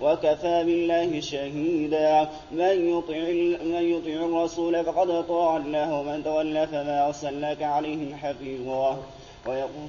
وكفى بالله شهيدا من يطع من يطيع الرسول فقد أطاع الله ومن تولى فما أرسلناك عليهم حفيظا ويقول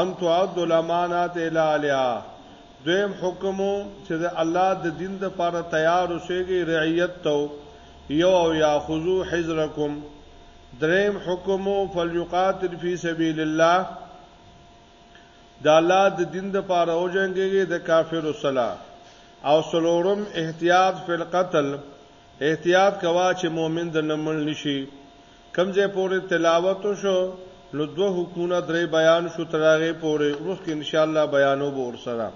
ان تعد الامانات الی اهلها دویم حکم وو چې د الله د دین لپاره تیار اوسېږئ رعیت ته یو او یا خذو حذرکم دریم حکم وو فلیقاتل فی سبیل الله د الله د دین لپاره او جنگيږي د کافر سره او سلورم احتیاط فی القتل احتیاط کوا چې مؤمن د نمل نشي کوم ځای پورې تلاوت شو نو دوه حکمونه درې بیان شو تر هغه پورې وروسته ان شاء الله بیانو به ور سره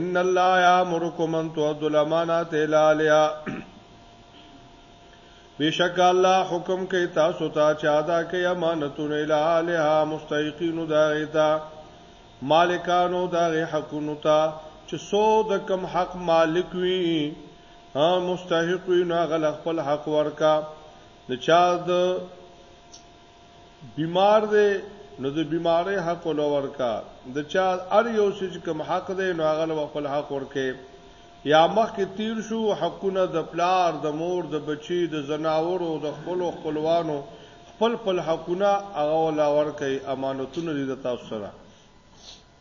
ان الله یامرکم ان تؤدوا الامانات الى اهلها بشک الله حکم کوي تاسو ته چې ادا کوي امانتونه الهه مستحقینو دا غیتا مالکانو دا غی حقونو ته چې سو د کم حق مالک وي ها مستحق وي نو غل خپل حق ورکا د چا د بیمار دی نو د بیماری حق ولور کا د چا ار یو سج کم حق دی نو هغه له خپل حق ورکه یا مخ کې تیر شو حقونه د پلار د مور د بچی د زناورو د خپل خپلوانو خپل خپل حقونه هغه ولور کوي امانتونه دي د تاسو سره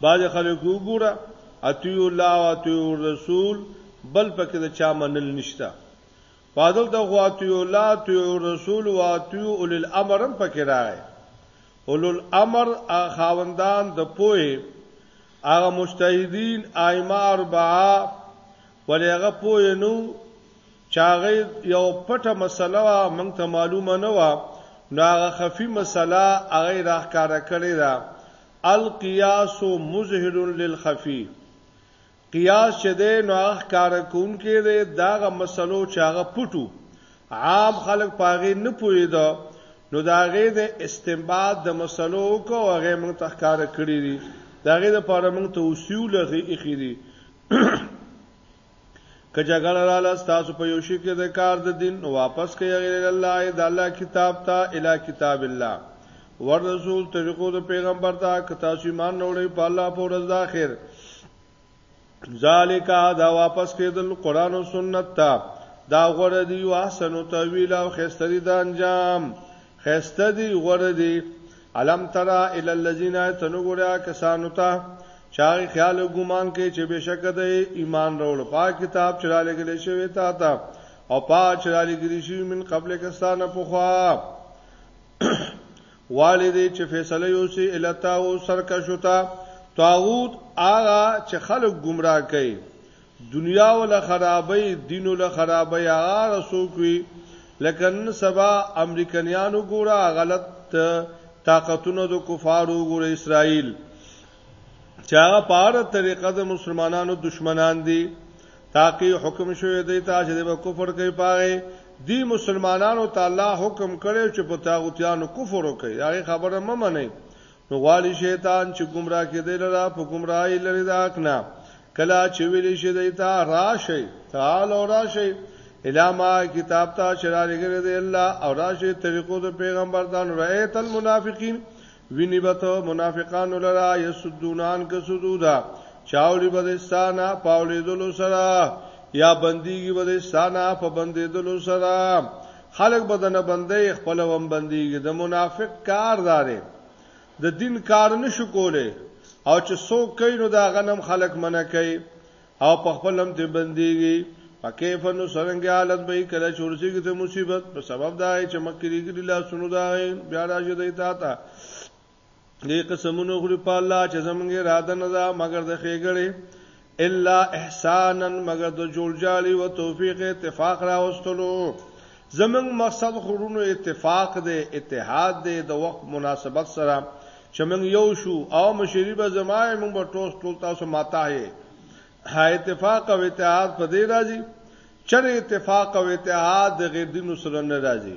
باز خلک وګوره اتیو الله او اتیو رسول بل پکې د چا منل نشته پادل ته خو اتیو الله اتیو رسول او اتیو اول الامر هم پکې راغی اول الامر خاوندان د پوه هغه مجتهدین ائمه اربعه ولې هغه پوه نو چې هغه یوه پټه مسله وه، موږ ته معلومه نه وه، نو هغه خفي مسله هغه یې راښکاره کړې ده، القیاس مظهر للخفي، قیاس چې دی نو هغه ښکاره کوونکی دی د هغه مسلو چې هغه پټ و، عام خلک په هغې نه پوهېده، نو د هغې نه استنباط د مسلو وکړ او هغه یې موږ ته ښکاره کړي دي، د هغې لپاره موږ توصیو لغې ایښي دي. که جګړه رااله تاسو په یو شي کې د کار د دین نو واپس کوي غیر الله د الله کتاب ته اله کتاب الله ور رسول طریقو د پیغمبر ته که تاسو ایمان نه وړي په الله په ورځ د اخر ذالک دا واپس کېدل قران او سنت ته دا غوړه دی او احسن تویل او خستری د انجام خسته دی غره دی علم ترا ال الذين تنغرا کسانو ته چاغي خیال او ګمان کوي چې بشک د ایمان راول په کتاب چرا لګل شوی تا ته او پا چرا لګل شوی من قبل کسانه په خوا والدې چې فیصله یوسي التا او سرکشوتا طاغوت آغا چې خلک گمراه کوي دنیا ولا خرابی دین ولا خرابی هغه رسوک وی لکه نن سبا امریکایان وګوره غلط طاقتونه د کفارو وګوره اسرائیل چې هغه په اړه طریقه د مسلمانانو دشمنان دي تاکي حکم شوی دی ته چې به کفر کوي پاره دی مسلمانانو تعالی حکم کړو چې په تاغوتیانو کفر وکړي هغه خبره مې منې نو غواړي شیطان چې گمراه کې دی لره په گمراهی لري د حق نه کلا چې ویل شي دیتا راشي تعال او راشي الاما کتاب ته شراري ګره دی الله او راشي طریقو د پیغمبر دان رایت المنافقین ویني بته منافقان لرا یسدونان که سدودا چاولی بدستانا پاولی دلو سرا یا بندیگی بدستانا په بندیدلو سرا خلک به درنه بندوي خپله به هم بندېږي، د منافق کار دا دی د دین کار نه شو کولی او چې څوک کوي نو د هغه نه هم خلک منع کوي او په خپل هم ترې بندېږي. فکیف نو څرنګه حالت به وي کله چې ورسېږي ته مصیبت په سبب د هغې چې مخکې لېږلي لاسونو د هغې بیا راشي دی تا ته دې قسمونو خوري په الله چې زمونږه اراده نه ده مګر د خېګړې الا احسانا مګر د جوړجالي او توفیق اتفاق راوستلو زمنګ مقصد خورونو اتفاق دی اتحاد دی د وخت مناسبت سره چې موږ یو شو او مشری به زمای موږ به ټول ټول تاسو ماته یې ها اتفاق او اتحاد په دې راځي چر اتفاق او اتحاد د غیر دینو سره نه راځي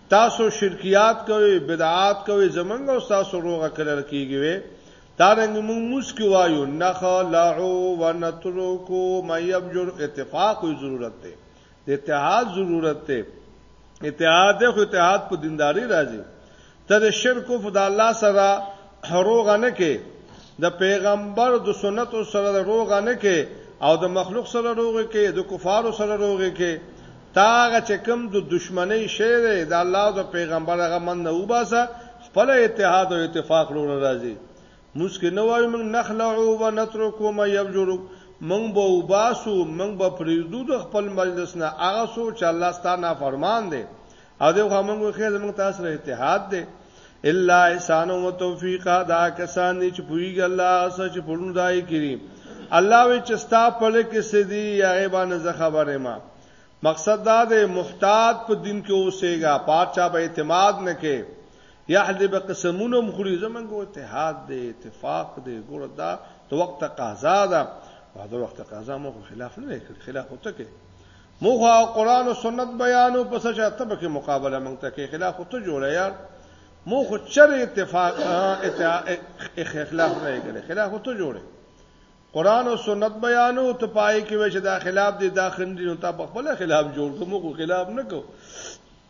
تاسو شرکیات کوي بدعات کوي زمنګ او تاسو روغه کړل کیږي وي دا رنګ موږ مسکی وایو نخلعو ونترکو ما یبجر اتفاق ضرورت دی د اتحاد ضرورت دی اتحاد د خو اتحاد په دینداری راځي ته د شرک او د الله سره روغ نه کې د پیغمبر د سنت سره روغ نه کې او د مخلوق سره روغ کې د کفارو سره روغ کې تا هغه چې کوم د دشمنۍ شی دی د الله او د پیغمبر هغه من نه وباسه خپل اتحاد او اتفاق لور راځي موږ کې نه وایو موږ نخلعو و نترکو ما یبجرو موږ به وباسو موږ به پریږدو د خپل مجلس نه هغه سو چې الله ستانه فرمان دی او دغه موږ خیر موږ تاسو اتحاد دی الا احسان او توفیق دا کسان دي چې پویګ الله اسه چې پړنو دای کړي الله وی چې ستا په لکه سدي یا غیبانه زه خبره ما مقصد دا دی محتاط په دین کې اوسېګا پاتچا به اعتماد نه کې یحذب قسمونه مخړي زمونږ اتحاد دی اتفاق دی ګور دا تو وخت قضا ده بعد وخت قضا مو خلاف نه کړ خلاف وته کې موږ قرآن او سنت بیانو په څه چې تبه کې مقابله مونږ ته کې خلاف ته جوړه یار مو خو چر اتفاق اختلاف نه کړي خلاف ته جوړه قران او سنت بیانو ته پای کې وې چې دا خلاف دي دا خندي نو تا په خپل خلاف جوړ کوم خو خلاف نه کو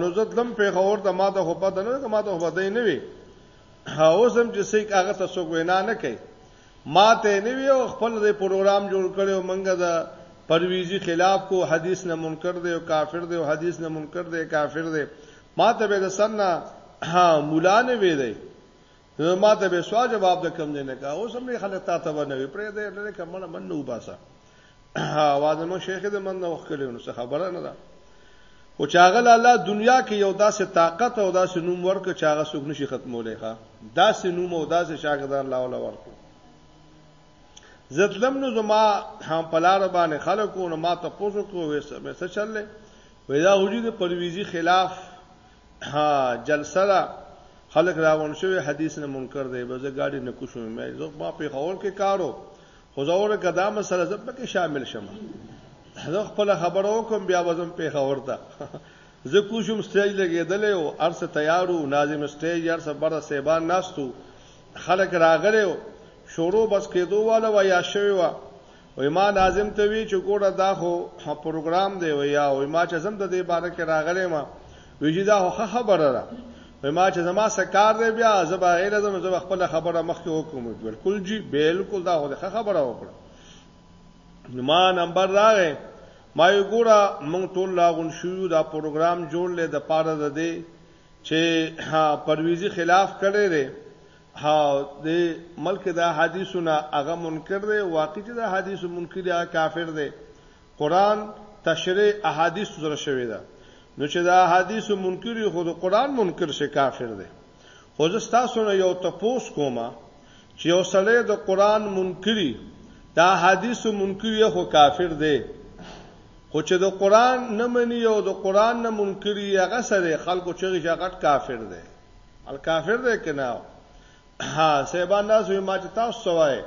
نو زه تلم پیښور ته ما ته خو پته نه کومه ته خو پته نه وي اوس هم چې څوک هغه ته څوک وینا نه کوي ما ته نه وی او خپل د پروګرام جوړ کړو منګه دا پرویزی خلاف کو حدیث نه منکر دی او کافر دی او حدیث نه منکر دی کافر دی ما ته به د سنه مولا نه وی دی نو ما ته به سوال جواب د کم دینه کا اوس هم خلک تا ته نه وی پرې دې لري کمنه من نو باسه اواز مو شیخ دې من نو وکړو نو خبره نه ده او چاغل الله دنیا کې یو داسې طاقت او داسې نوم ورک چاغه سوق نشي ختمولې ښا داسې نوم او داسې شاګردان الله ولا ورک زتلم نو زما هم پلار باندې خلکو نو ما ته پوسو کو وې څه چللې وې دا وجود پرويزي خلاف ها جلسه ده خلک راغون شوی حدیث نه منکر دی به زه ګاډي نه کوشم مې زه ما په خور کې کارو خو زه ور کدا مسله زه پکې شامل شم زه خپل خبرو کوم بیا وزم په خور ته زه کوشم سټیج لګیدل او ارس تیارو ناظم سټیج ارس بر سیبان ناستو خلک راغلو شروع بس کېدو والا ویا شوی وا وی ما ناظم ته وی چه ګوره دا خو پروګرام دی وی یا وی ما چه زم د دی باره کی راغلی ما وی جی دا خو ښه خبره ده وی ما چه زما سکار دی بیا زه به غیر زم زه خپل خبره مخ کې وکوم بالکل جی بالکل دا خو ښه خبره وکړه ما نمبر راغی ما یو ګوره مونږ ټول لاغون شو دا پروګرام جوړ لې د پاره د دې چې پرویزي خلاف کړي لري ها د ملک دا حدیثونه هغه منکر دی واقعي چې دا حدیث منکر دی کافر دی قران تشریح احادیث سره شوی دا نو چې دا حدیث منکر خو د قران منکر شي کافر دی خو زه تاسو نه یو تپوس کوم چې یو سړی د قران منکری دا حدیث منکری خو کافر دی خو چې د قران نه مني او د قران نه منکری هغه سره خلکو چې هغه کافر دی الکافر دی کنه ها سیبان ناس وی ما چې تاسو سوای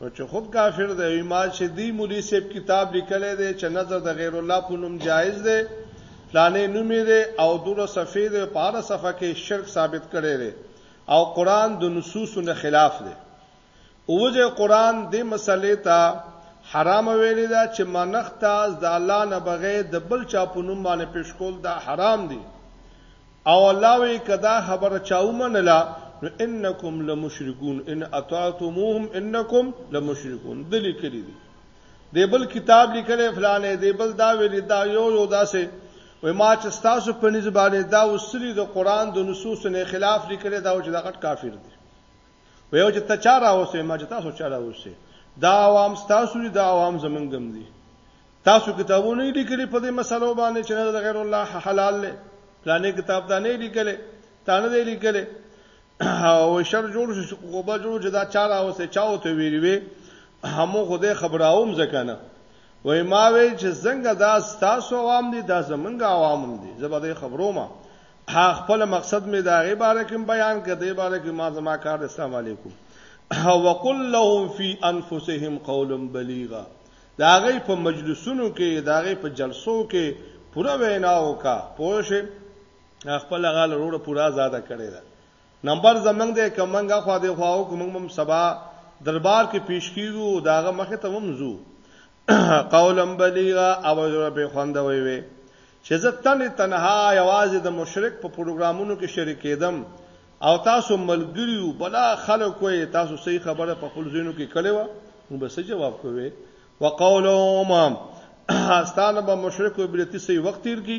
نو چې خود کافر دی وی ما چې دی مولوی صاحب کتاب لیکلی دی چې نظر د غیر الله په نوم جایز دی پلانې نوم دی او دوره صفې دی په اړه صفه کې شرک ثابت کړي دی او قران د نصوصو نه خلاف دی اوځه قرآن دې مسئلې ته حرامه ویلې ده چې منښت د الله نه بغیر د بل چا په نوم باندې پیش کول دا حرام دي او الله وی کدا خبره چاو منله نو انکم لمشرکون ان اطعتموهم انکم لمشرکون دلی کړی دي دی بل کتاب لیکل فلانه دی بل دا ویل دا یو یو داسې وای ما چې تاسو په نسبت دا وسری د قران د نصوص نه خلاف لیکل دا چې دغه کافر دي ویو چې ته چا راوسې ما چې تاسو چا راوسې دا عوام تاسو دي دا عوام زمونږم دي تاسو کتابونه لیکلي په دې مسلو باندې چې نه غیر الله حلال له پلانې کتاب دا نه لیکلې تا نه دی لیکلې او شر جوړ شو کوبه جوړ چې دا چا راوسې چا او ته ویری وي همو خوده خبراوم زکنه وای ما وی چې څنګه دا تاسو عوام دي دا زمونږ عوام دي زبده خبرو ما ها خپل مقصد می دا غي باره کې بیان کړي باره کې ما زما کار اسلام علیکم وقل لهم فی انفسهم قولا بلیغا دا غي په مجلسونو کې دا غي په جلسو کې پوره وینا وکا پوه شي خپل غال وروړه پوره آزاد کړي دا نمبر زمنګ دې کمنګه خو دې خواو کوم سبا دربار کې پیش کیږو داغه مخه ته ممزو قولا بلیغا اواز را به خوندوي وي چې زه تن تنها یوازې د مشرک په پروګرامونو کې شریک کېدم او تاسو ملګریو بلا خلکو یې تاسو صحیح خبره په خپل ځینو کې کړې و نو به څه جواب کوي وقولهم استانه به مشرک او بلتی سي وخت تیر کی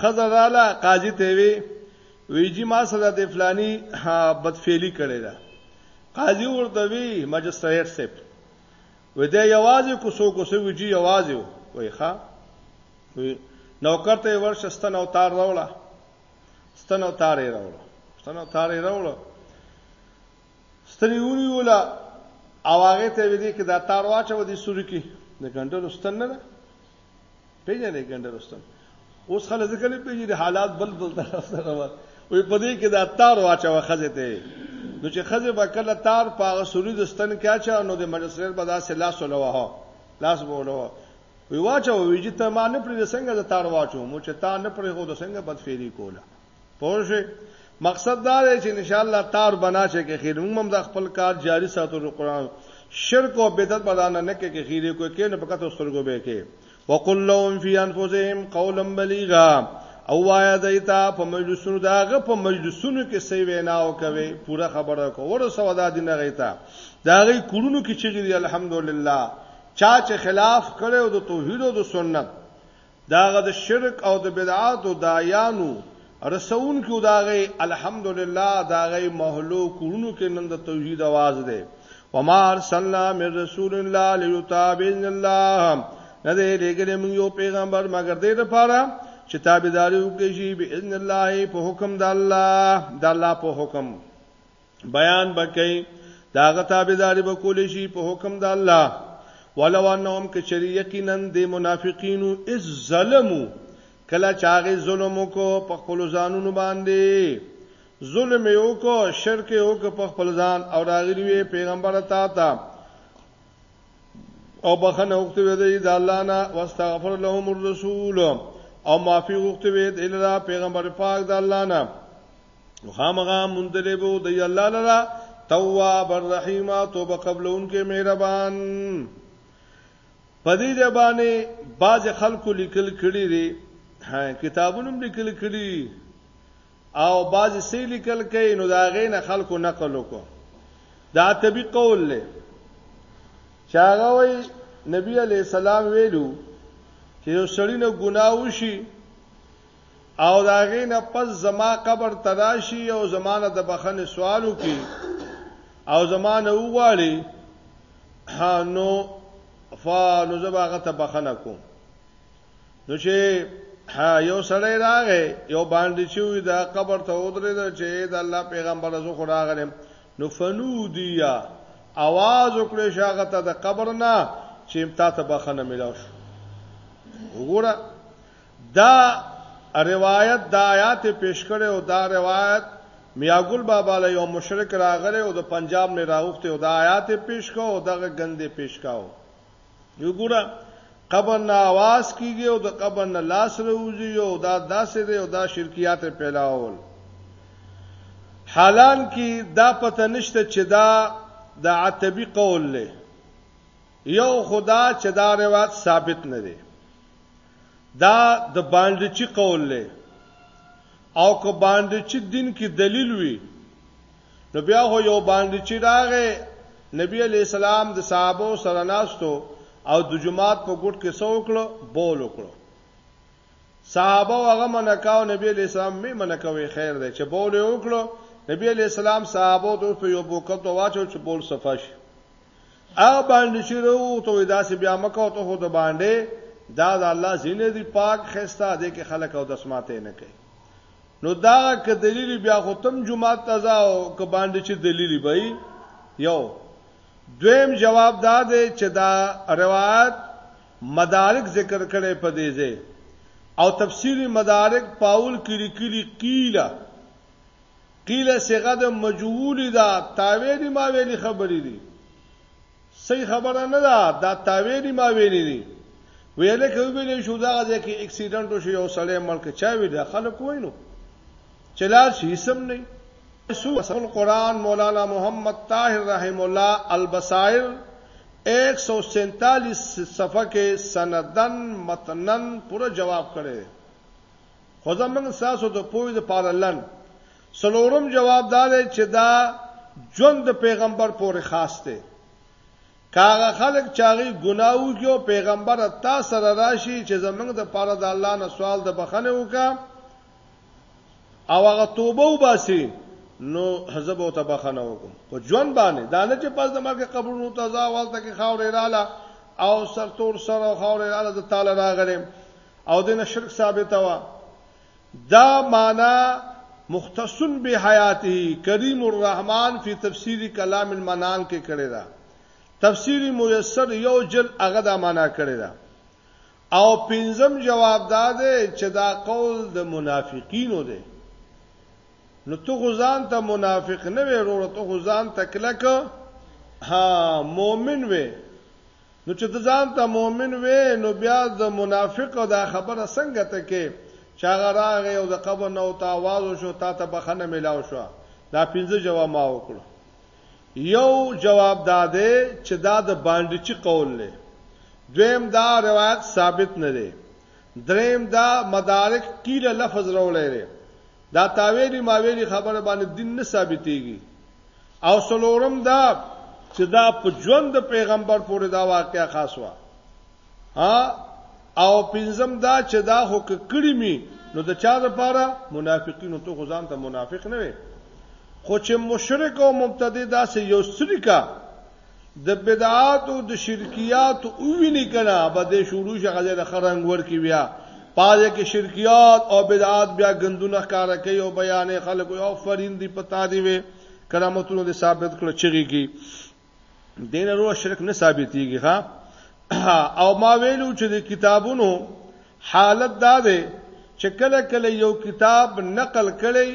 خزه غاله قاضي ته وی ویجی ما سره د فلانی بدفعلی کړی دا قاضي ورته وی ماجستریټ سیپ و دې یوازې کو سو کو سو ویجی یوازې وای ښا وی نوکر ته ورشه ستن او تار راوړه ستن او تار یې راوړه ستن او تار یې راوړه ستنی ونیول او هغه ته وې دي کې دا تار واچو دي سوري کې د ګندلو ستن نه پیژنې ګندلو ستن اوس خلک ځکه نه پیژني حالات بل بل طرف ته روان وي په دې کې دا تار واچو خزه ته نو چې خزه به کله تار په هغه سوري د ستن کې اچا نو د مجسر په داسې لاس ولوه لاس بولوه وی واچو وی چې ته ما نه پرې څنګه د تار واچو مو چې تا نه پرې هو د څنګه بدفيري کوله پوه شئ مقصد دا دی چې ان شاء الله تار بنا شي کې خیر موږ هم د خپل کار جاری ساتو د قران شرک او بدعت بدانه نه کې کې خیر کوي کې نه پکته سترګو به کې وقل لهم فی انفسهم قولا بلیغا او وایا دایتا په مجلسونو داغه په مجلسونو کې سی وینا او کوي پوره خبره کو ور سودا دینه غیتا داغه کورونو کې چې الحمدلله چا چې خلاف کړو د توحید او د سنت دا غد شرک او د بدعات او دایانو رسون کیو دا غي الحمدلله دا غي محلو کورونو کې نن د توحید आवाज ده وما ارسلنا من رسول الله ليتابع الله نه دې لګلې موږ یو پیغمبر مگر دې لپاره چې تابعداري وکړي به اذن الله په حکم د الله د الله په حکم بیان بکې داغه تابعداري به کول شي په حکم د الله ولو انهم کچری یقینا د منافقین از ظلمو کله چاغه ظلم کو په خپل ځانونو باندې ظلم یو کو شرک یو کو په خپل ځان او راغلی پیغمبر تا تا او بخنه وخته وی د الله نه واستغفر لهم الرسول او معافي وخته وی د پیغمبر پاک د الله نه نو خامغه مندلې بو دی الله لرا تواب الرحیم توبه قبلون کې مهربان پدې د باندې باز خلکو لیکل کړي دي کتابونو لیکل کړي او باز سې لیکل کوي نو دا غین خلکو نقل وکړو دا تبي قول له چاغه وای نبی علی السلام ویلو چې یو سړی نه ګناه وشي او د هغې نه پس زما قبر ته راشي او زما نه د بخښنې سوال وکړي او زما نه وغواړي نو فنو زه به هغه ته بخښنه کوم نو چې یو سړی راغی یو باندې چې وي د قبر ته ودرېد چې د الله پیغمبر زو خو راغلم نو فنودیا आवाज وکړي شاغه ته د قبر نه چې امتا ته بخنه ملاو شو وګوره دا روایت دا آیات پیش کړي او دا روایت میاګل بابا له یو مشرک راغلی او د پنجاب نه راوخته او دا آیات پیش کو او دغه غندې پیش کاو یو ګوره قبر نه आवाज کیږي او د قبر نه لاس روزي او دا داسې دی او دا شرکیات پیلاول حالان کې دا پته نشته چې دا د عتبی قول له یو خدا چې دا روایت ثابت نه دی دا د بانډچي قول دی او که بانډچي دین کې دلیل وي نو بیا هو یو بانډچي راغی نبی علی السلام د صحابه سره ناستو او د جمعات په ګډ کې سو کړو بول کړو صحابه هغه منکاو نبی علی السلام می منکوي خیر دی چې بول وکړو نبی علی السلام صحابه ته په یو بوکل ته واچو چې بول صفاش هغه باندې چې روغ ته دا سه بیا مکه او ته خو د باندې دا د الله زینه دی پاک خستا دې کې خلک او دسماته نه کوي نو دا که دلیل بیا خو تم جمعه تزا او که باندې چې دلیل به یو دویم جواب دا دی چې دا روایت مدارک ذکر کړي په دې ځای او تفسیری مدارک پاول کړي کړي قیله قیل صیغه د مجهول ده تاویلی ماویلی خبری دی صحیح خبره نه ده دا تاویلی ماویلی دی ویل کې ویل شو دا غځه کې اکسیډنټ وشو یو سړی ملک چا ویل خلک وینو چلار شي سم نه سو اصل قران مولانا محمد طاهر رحم الله البصائر 147 صفحه کې سندن متنن پورا جواب کړي خو زه موږ تاسو د پوی د پاره لن سلورم جواب دا دی چې دا ژوند د پیغمبر پورې خاص دی کاغه خلک چاغي ګناو کیو پیغمبر تا سره راشي چې زمنګ د پاره د الله نه سوال د بخنه وکا او هغه توبه وباسي نو حزب او تبخنه وکم په ژوند باندې دا نه چې پس د مرګ قبرونو تزا والته کې خاور رااله او سرتور سره خاور رااله د تعالی راغلم او دنه شرک ثابت وا دا معنا مختص بحیاته کریم الرحمن فی تفسیر کلام المنان کې کړی دا تفسیر میسر یو جل هغه دا معنا کړی دا او پنځم جواب دا دی چې دا قول د منافقینو دی نو تو غزان ته منافق نه وې وروره تو غزان ته کلک ها مؤمن وې نو چې د ځان ته مؤمن وې نو بیا د منافق او دا خبره څنګه ته کې چې هغه راغې او د قبر نو ته आवाज وشو تا ته بخنه ملاو شو دا پنځه جواب ما وکړ یو جواب داده چې دا د باندې چې قول له دویم دا روایت ثابت نه دی دریم دا مدارک قیل لفظ راولې دا تاویلی ماویلی خبره باندې دین نه ثابتېږي او سلورم دا چې دا په ژوند د پیغمبر پورې دا واقعیا خاص و ها او پنځم دا چې دا هو کړی می نو د چا لپاره منافقینو ته خو ځان ته منافق نه وي خو چې مشرک او مبتدی دا سه یو سریکا د بدعات او د شرکیات او ویني کنا به د شروع شغله د خرنګ ور کی بیا پاره کې شرکیات او بدعات بیا غندونه کار کوي او بیان خلکو او فرین دی پتا دی وي کرامتونو د ثابت کړو چیږي کی دین ورو شرک نه ثابتيږي ها او ما ویلو چې د کتابونو حالت دا دی چې کله کله یو کتاب نقل کړي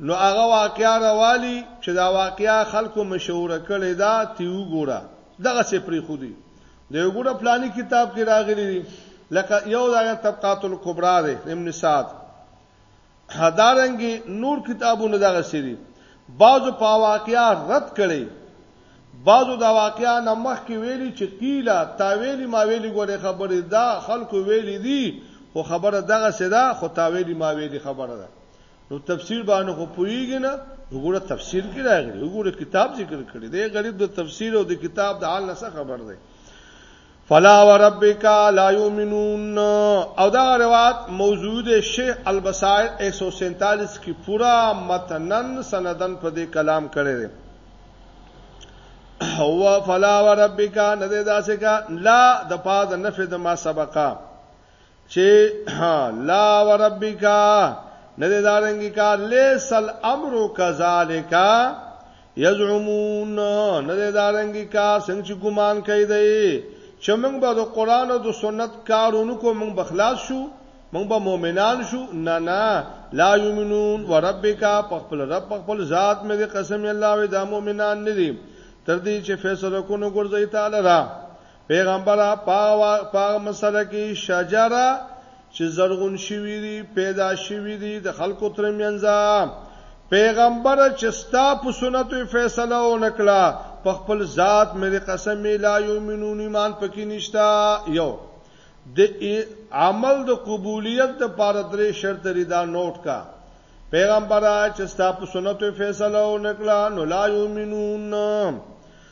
نو هغه واقعه راوالي چې دا واقعه خلکو مشهوره کړې ده تی وګوره دغه څه پریخودي د یو ګوره پلاني کتاب کې راغلي دي لکه یو دا طبقات الکبرا دی ابن سعد هدارنګي نور کتابونه دغه سری بعضو په واقعیا رد کړي بعضو دا واقعیا نمخ کې ویلي چې قیلا تا ویلي ما ویلي ګوره خبره دا خلکو ویلي دي خو خبره دغه سره خو تا ویلي ما ویلي خبره ده نو تفسیر باندې خو پویږي نه وګوره تفسیر کې راغلی وګوره کتاب ذکر کړی دی غریب د تفسیر او د کتاب د حال نه خبر دی فلا وربک لا یؤمنون او دا روایت موجود شیخ البصائر 147 کې پورا متنن سندن په دې کلام کړی دی هو فلا وربک نه داسې کا لا د پاد نفد ما سبقا چې لا وربک نه دې دارنګي کار لیس الامر کذالک یزعمون نه دې دارنګي کار څنګه چې ګمان کوي دی چې موږ به د قران او د سنت کارونو کو موږ بخلاص شو موږ به مؤمنان شو نه نه لا یمنون وربک په خپل رب په خپل ذات مې قسم الله وي دا مؤمنان نه دي تر دې چې فیصله کو نو ګرځي تعالی را پیغمبره پاوا پاغه مسله کې شجره چې زرغون شوی دی پیدا شوی دی د خلکو ترمنځ پیغمبر چې ستا په سنتو فیصله و نکړه په خپل ذات مې قسم لا یومنون ایمان پکې نشتا یو د عمل د قبولیت د پاره درې شرط لري دا نوٹ کا پیغمبر چې ستا په سنتو فیصله و نکړه نو لا یومنون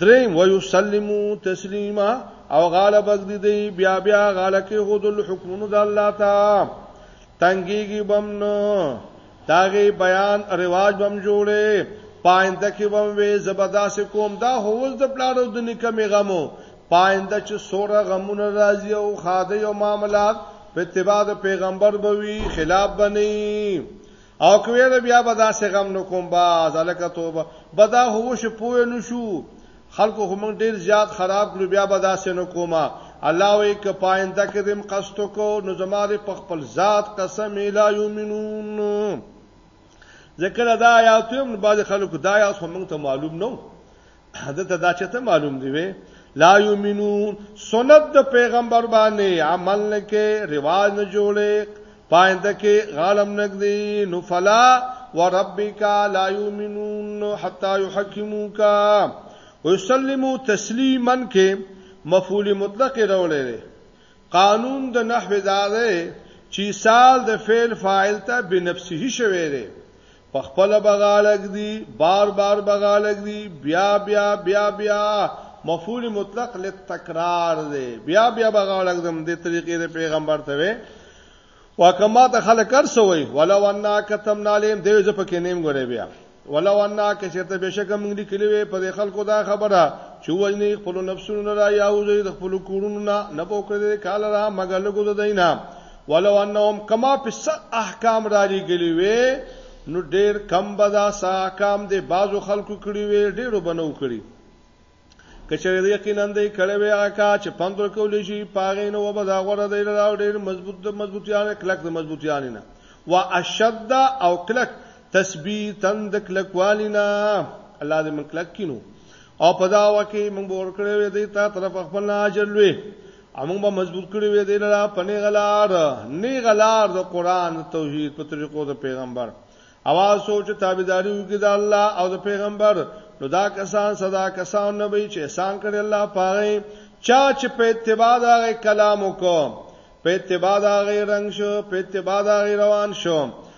دریم ويسلمو تسلیما او غاله بغدی دی بیا بیا غاله کې خود الحکمونو د الله تا تنګيږي بم نو داغه بیان رواج بم جوړې پاینده کې بم وې زبدا سه کوم دا هوز د پلاړو د نکمه غمو پاینده چې سوره غمونه راځي او خاده او معاملات په اتباع پیغمبر بوي خلاف بنئ او کوي دا بیا به دا څنګه نو کوم با ځلکه توبه بدا هو شو پوه نو شو خلکو هم ډیر زیات خراب کړو بیا به دا څنګه کومه الله وی ک پاینده کدم قصد کو نو زماره په خپل ذات قسم لا یومنون ذکر دا آیاتو هم بعض خلکو دا آیات هم ته معلوم نو حضرت دا چې ته معلوم دی وې لا یمنون سنت د پیغمبر باندې عمل نه کې رواج نه جوړې پاینده کې غالم نګدي نو فلا وربک لا یمنون حتا یحکموک ويسلمو تسلیما کې مفعول مطلق راولې قانون د نحو داده چې سال د فعل فاعل ته بنفسه شوی دی په خپله به غاړه ږدي، بار بار به غاړه ږدي، بیا بیا، بیا بیا، مفعول مطلق للتکرار دی، بیا بیا به غاړه ږدم، دې طریقې د پیغمبر ته وې وکما ته خلک ارسوي ولو انا کتمنا لیم دی زه پکې نیم غره بیا ولو انا که چېرته بشکه موږ لیکلی وي په خلکو دا خبره چې وجنې خپل نفسونو را یاوځي د خپل کورونو نه نه پوکړې کال را مګلګو د دینه ولو انهم کما په څه احکام را لېږلي وي نو ډېر کم به دا څه احکام د بعضو خلکو کړي وي ډېرو به نه وکړي که چېرې د یقینا دی کړی وي هغه کار چې پند ورکولی شي په هغې نه وبه دا غوره دی له او ډېر مضبوط د مضبوطیانې کلک د مضبوطیانې نه و اشد او کلک تثبیتا د کلکوالي نه الله دې من کلک کینو او په دا وکه موږ ورکړې وې دی تا طرف خپل اجر لوي امون به مضبوط کړی وي دین را پنی غلار نی غلار د قران توحید په طریقو د پیغمبر اواز سوچ تابعداري وکړي د الله او د پیغمبر نو دا کسان صدا کسان نه وي چې احسان کړي الله پاره چا چې په اتباع دا کلام وکړو په اتباع دا رنگ شو په اتباع دا روان شو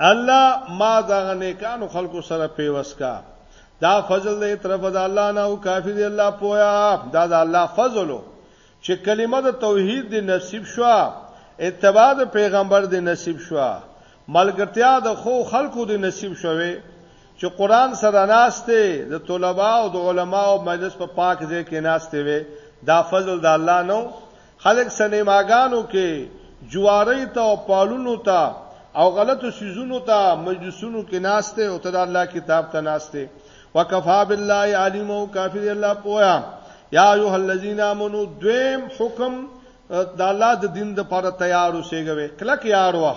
الله ما دغه نیکانو خلکو سره پیوس کا دا فضل دی طرف د الله نه او کافی دی الله پویا دا د الله فضلو چې کلمه د توحید دی نصیب شو اتباع د پیغمبر دی نصیب شو ملګرتیا د خو خلکو دی نصیب شوه چې قران سره ناشته د طلباء او د علماء او مجلس په پاک ځای کې ناشته وي دا فضل د الله نو خلک سنیماګانو کې جوارۍ ته او پالونو ته او غلطو سيزونو ته مجلسونو کې ناشته او ته د الله کتاب ته ناشته وکفا بالله علیم او کافر الله پویا یا ایه الذین آمنو دویم حکم د الله د دین د پر تیار اوسېږي کلک یار وه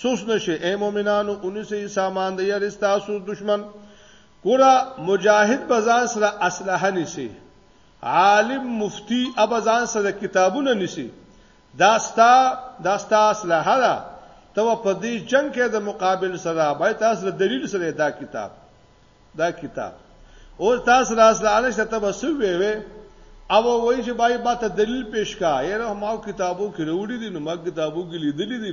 سوس نشه اے مؤمنانو 19 سامان د یار استاسو دشمن ګوره مجاهد بازار سره اسلحه نسی عالم مفتی ابه ځان سره کتابونه نیسی دا ستا دا ستا اسلحه ده ته په دې جنگ کې د مقابل سره باید تاسو د دلیل سره دا کتاب دا کتاب او تاسو له اسلحه نشته ته وسوي وي او وای چې بای با ته دلیل پیش کا یره ما کتابو کې وروړي دي نو ما کتابو کې لیدلې دي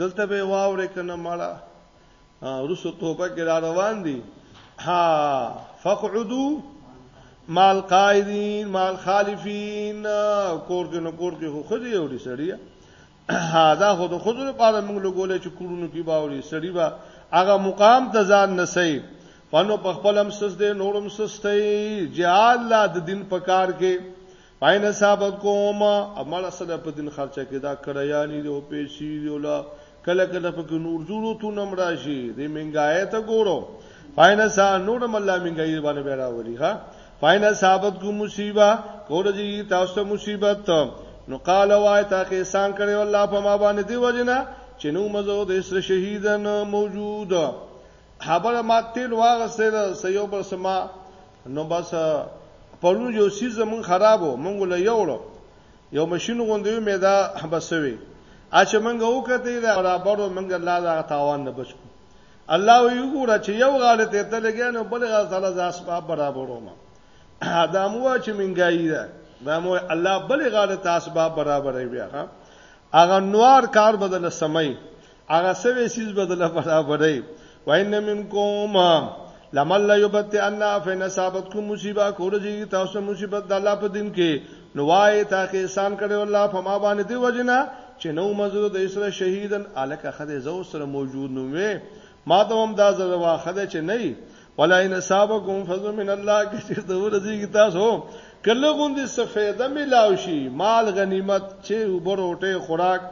دلته به واورې کنه مړه روسو توبه کې را روان دي ها فقعدو مال قائدین مال خالفین کور کې نو کور کې خو خدي یو دي سړیا دا خو د خود لپاره موږ لګولې چې کورونو کې باوري سړی با هغه مقام ته ځان نسي پنو په خپل هم سس دي نورم سستي جهاد لا د دین په کار کې پاینه ثابت کوم امړه سره په دین خرچه کې دا کړیانی دی او پیسې دی ولا کله کله په کې نور ضرورت نم راشي د منګای ته ګورو پاینه سا نور مله منګای باندې بیره وری ها پاینه ثابت کو مصیبه کور جی تاسو ته مصیبت نو قال وای تا کې سان کړي الله په ما باندې دی وجنا چې نو مزو د اسره شهیدن موجود خبره ما تل واغسته سيو بر سما نو بس پرون یو سیز مون خرابو مونږ له یوړو یو ماشين غوندې مې دا بسوي اچ مونږ وکته دا برابرو مونږ الله دا تاوان نه بچو الله وی وګوره چې یو غاړه ته ته لګینو بل غاړه تعالی ز اسباب برابرو ما دا مو چې منګایي ده دا مو الله بل غاړه ته اسباب برابرې بیا هغه نوار کار بدل سمای هغه سوي سیز بدله برابرې وان منکم لمن لا یبت ان فین صابتکم مصیبه کورځي تاسو مصیبت د الله په دین کې نو وای تا کې احسان کړو الله په ما باندې دی وجنه چې نو مزر د اسره شهیدن الکه خده زو سره موجود نو وې ما ته هم دا زره واخده چې نه ولا ان صابکم فضل من الله کې چې د ورځي کې تاسو کله غوندي سفیده ملاوي شي مال غنیمت چې وبروټه خوراک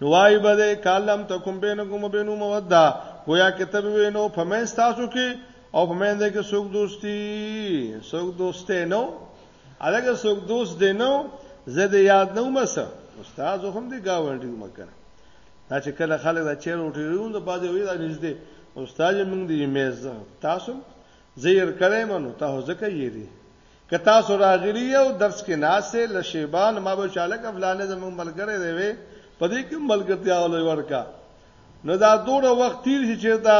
نو وای به دې کالم تکم بینکم وبینو موده گویا کتاب وینو په من تاسو کې او په من دې کې سوق دوستي سوق دوستې نو الګه سوق دوست دې نو زه دې یاد نو مس استاد هم دې گاونډي مکنه دا چې کله خلک دا چیر وټیرون د باځي وی دا نږدې استاد موږ دې میز تاسو زیر کړې منو تاسو ځکه یې که تاسو راغلی یو درس کې ناس یې له شیبان ما به چالک فلانه زموږ ملګری دی وې په دې کې ملګرتیا ولې ورکا نو دا دوره وخت تیر شي چې دا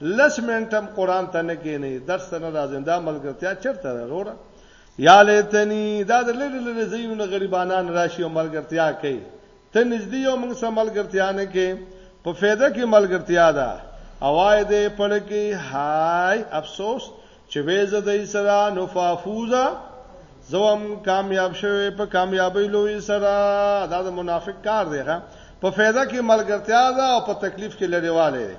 لس منټم قران ته نه کینې درس نه راځم دا ملګرتیا چرته وروره یا لیتنی دا د لری لری زینونه غریبانان راشي او ملګرتیا کوي ته نږدې یو موږ سره ملګرتیا نه کې په فایده کې ملګرتیا ده اوای دې پړ کې هاي افسوس چې وې زه دای سره نو فافوزا زوم کامیاب شوی په کامیابی لوی سره دا د منافق کار دی ښا په فایده کې ملګرتیا ده او په تکلیف کې لریواله ده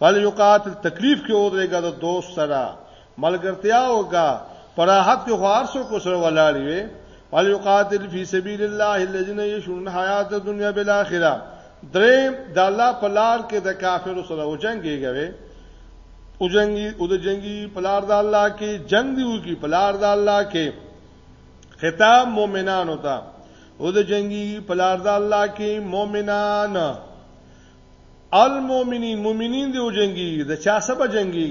فل یقات تکلیف کې اورېګا د دوست سره ملګرتیا اوګه پراحت کې خوار سو کو سره ولاړی وي فل یقاتل فی سبیل الله الذين یشون حیات الدنیا بالاخره دریم د الله په لار کې د کافرو سره وجنګيږي او جنگي او د جنگي په لار د الله کې جنگ دی وکي په لار د الله کې خطاب مؤمنانو ته او د جنگي په لار د الله کې مؤمنان المؤمنین مؤمنین دی او جنگي د چا سبا جنگي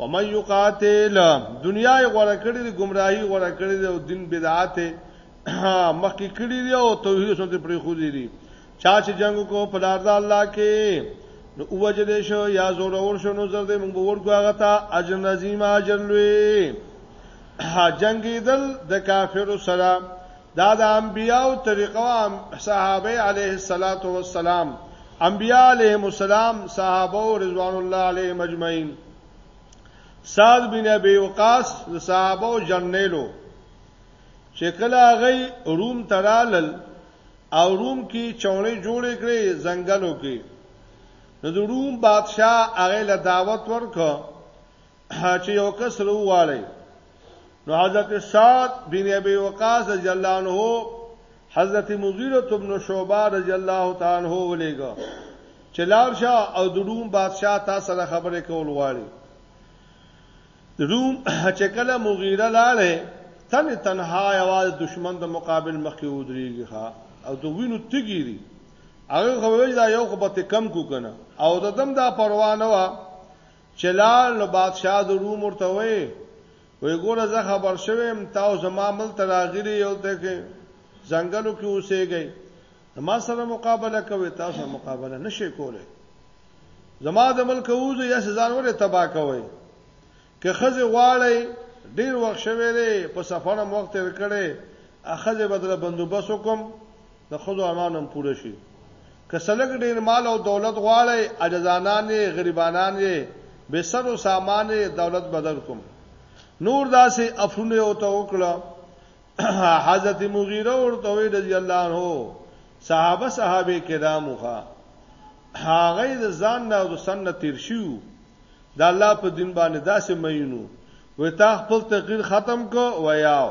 ومن یقاتل دنیا یې غوړه کړې دي گمراهي غوړه کړې دي او دین بدعت مخکې کړې دي او توحید سنت پرې خو دي چا چې جنگ کو په لار د الله کې نو اوجل شو یا زور اور شو نو زر دې موږ ورکو هغه ته اجر نظیم اجر لوی جنگیدل د کافرو سره دا د انبیاو طریقه ام صحابه علیه الصلاۃ والسلام انبیا علیهم السلام صحابه رضوان الله علیهم اجمعین سعد بن ابي وقاص د صحابه او جنلو چې کله غي روم ترالل او روم کې چونې جوړې کړې زنګلو کې نو د روم بادشاه هغه له دعوت ورکړ چې یو کس وروواړي نو حضرت سعد بن ابي وقاص رضی الله عنه حضرت مغیره بن شعبہ رضی الله تعالی عنہ ولېګو چې لار شاه او د روم بادشاہ تا سره خبرې کول غواړي روم چې کله مغیره لاړې تن تنها आवाज دشمن د مقابل مخې ودرېږي ها او د وینو تګيري هغه خبرې دا یو خو به کم کو کنه او د دم دا پروا نه و چې لاړ نو بادشاه د روم ورته وایي وی ګوره زه خبر شوم تاو زما مل ته راغلی یو ته کې ځنګلو کې اوسېږئ ما سره مقابله کوي تاسو مقابله نشي کولای زما د ملک ووزه یا ځان ولې تبا کوي که خزه غواړي ډیر وخت شوی دی په سفر هم وخت تیر کړي اخزه بدله بندوبس وکم د ښځو ارمان هم پوره شي. که څه لږ ډېر مال او دولت غواړئ، عاجزانان یې، غریبانان یې، بې سر و سامان یې، دولت به درکړم. نور داسې افرونه یې ورته وکړه. حضرت مغیره ورته وویل، رضي الله عنه، صحابه صحابه کرام وو، ښه! هغه یې د ځان نه او د سن نه تېر شوي وو. د الله په دین باندې داسې مئین وو. وایي، تا خپل تغییر ختم کړ؟ وایي، آو!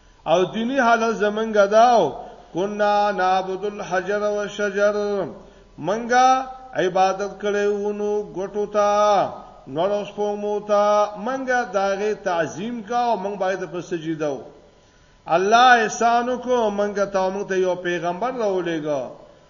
او دینی حالت زمنګ داو کنا نعبد الحجر والشجر منګه عبادت کړي ونو ګټو تا نور اوس په موتا منګه داغه تعظیم کا او منګ باید په سجده و الله احسان کو منګه تا موږ ته یو پیغمبر راولېګا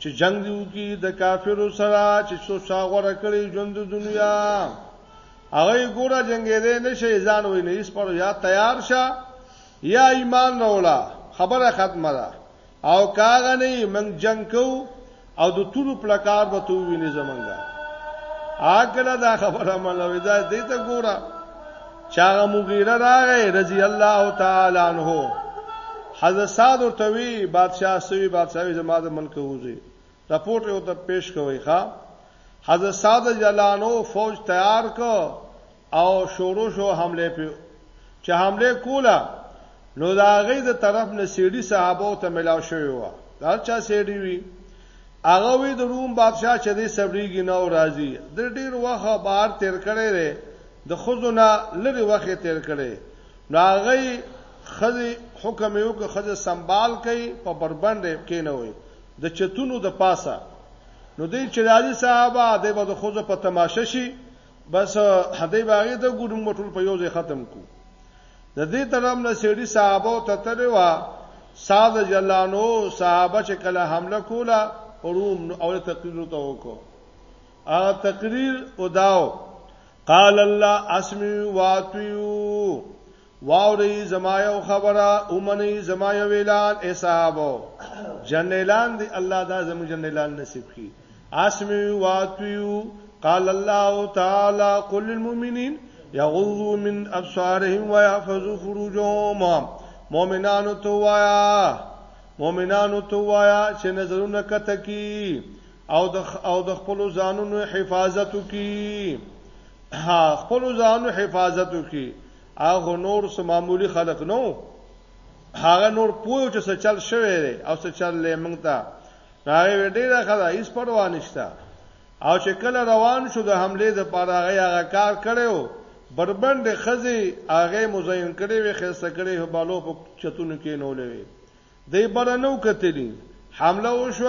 چې جنگ دی وکي د کافرو سره چې څو چا غوړه کړی ژوند د دنیا هغه ګوره جنگې دې نشي ځان وې نه ایس پر یا تیار شه یا ایمان راولا خبره ختمه ده او کاغه نه من جنگ کو او د تور پلکار به تو ویني زمونږه آګله دا خبره ملوي دا دې ته ګوره چاغه مغیره راغی رضی الله تعالی عنہ حضرت سعد ورته وی بادشاہ سوی بادشاہوی زما د ملک وځي رپورټ یو ته پیش کوي ښا حضرت سعد جلانو فوج تیار کو او شورو شو حمله په چې حمله کوله نو دا غي د طرف نه سیډي صحابه ته ملاو شوی و دا چا سیډي وی هغه وی د روم بادشاه چې دې صبرېږي نه او راځي د ډیر وخت بار تیر کړی دی د خزو نه لري وخت تیر کړی نو هغه خزه حکم یو که خزه سنبال کوي په بربند کې نه وي د چتونو د پاسه نو دې چې راځي صحابه د به د خوځو په تماشه شي بس هدی باغې د ګډم مټول په یو ځای ختم کو د دې ترم نه سړي صحابه ته تللی و سعد جلانو صحابه چې کله حمله کوله روم نو اول تقریر ته وکړو هغه تقریر وداو قال الله اسمي واتيو واوري زما یو خبره اومني زما یو اعلان ای صحابه جن اعلان دی الله دا زمو جن اعلان نصیب کړي اسمي واتيو قال الله تعالى قل للمؤمنين يغضوا من ابصارهم ويحفظوا فروجهم مؤمنانو تو وایا مؤمنانو تو وایا چې نظرونه کته کی او د او د خپل ځانونو حفاظت کی ها خپل ځانونو حفاظت کی هغه نور سمامولي خلق نو هغه نور پوه چې څه چل شوی او څه چل لې مونږ ته هغه وی ډیره خدا هیڅ پروا نشته او چې کله روان شو د حمله د پاره هغه هغه کار کړو بربند خزي هغه مزین کړي وي خسته کړي هبالو په چتونو کې نو لوي دی برنو کتلی حمله وشو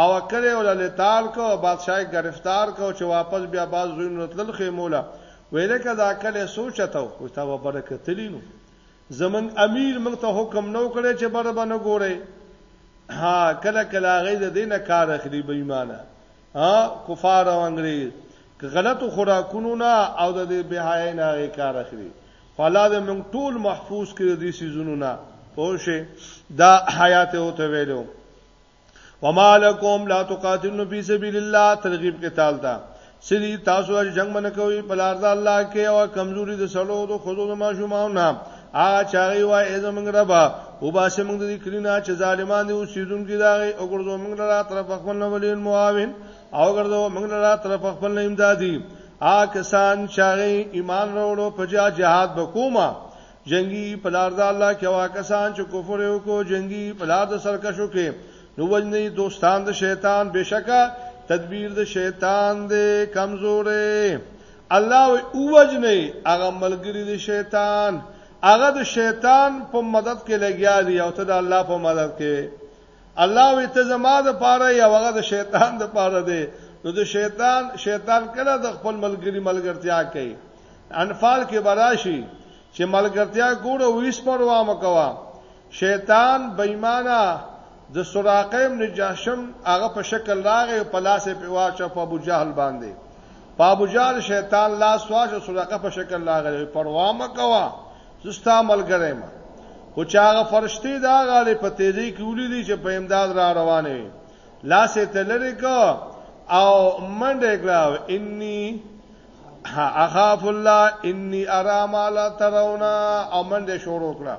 او کړي ولل تال کو بادشاہ گرفتار کو چې واپس بیا باز زوین رتل خې مولا ویل کدا کله سوچته او تا وبرکتلی نو زمونږ امیر موږ ته حکم نو کړی چې بر به نه ګورئ ها کله کله هغه د دینه کار اخلي بې ایمانه ها کفار او انګريز که غلط خوراکونو نه او د دې بهای نه هغه کار اخلي خو الله دې موږ ټول محفوظ کړي دې سيزونو نه پوه شي دا حیات او ته ویلو وما لكم لا تقاتلون في سبيل الله ترغيب قتال تا سری تاسو د جنگ من کوي په لار د الله کې او کمزوري د سړو د خودو د ماشومانو نه آ چاغي وای اذن موږ ربا او باسه موږ د دې کلینا چې ظالمان دي او سیدون کې دا او ګرځو موږ له طرف خپل نه ولین معاون او ګرځو موږ له طرف خپل نه امدادي آ کسان چاغي ایمان وروړو په جهاد وکوما جنگي پلار د الله کې واکسان چې کفر یو کو جنگي پلار د سرکشو کې نو وجنی دوستان د شیطان بشکا تدبیر د شیطان دی کمزورې الله او وجنی هغه ملګری د شیطان هغه د شیطان په مدد کې لګیا دی او ته د الله په مدد کې الله وی ته زما د پاره یا هغه د شیطان د پاره دی نو د شیطان شیطان کله د خپل ملګری ملګرتیا کوي انفال کې براشي چې ملګرتیا ګوره ویس پروا مکوا شیطان بېمانه د سراقیم نجاشم هغه په شکل راغی په لاس په واچو په ابو جهل باندې په ابو جهل شیطان لاس واچو سراقه په شکل راغی پروا مکوا زستا ملګری ما خو چې هغه فرشتي دا غالي په تیزی کې ولیدي چې په امداد را روانه وي لاس یې تلری کو او منډه کړه انی اخاف الله انی ارا ما لا ترون امن دې شروع کړه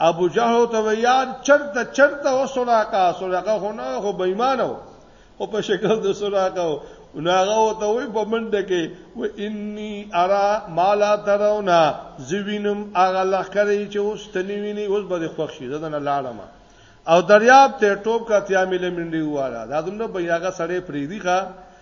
ابو جهل ته ویاد چرته چرته وسراقه سراقه هونه خو بېمانه او په شکل د سراقه ناغه او ته وی په منډه کې و انی ارا ما لا ترون زوینم اغه لخرې چې اوس تنویني اوس به خوښ شي زدن لاړم او دریاب ته ټوب کا تیامل منډي واله دا دومره بیاغه سړې فریدي ښا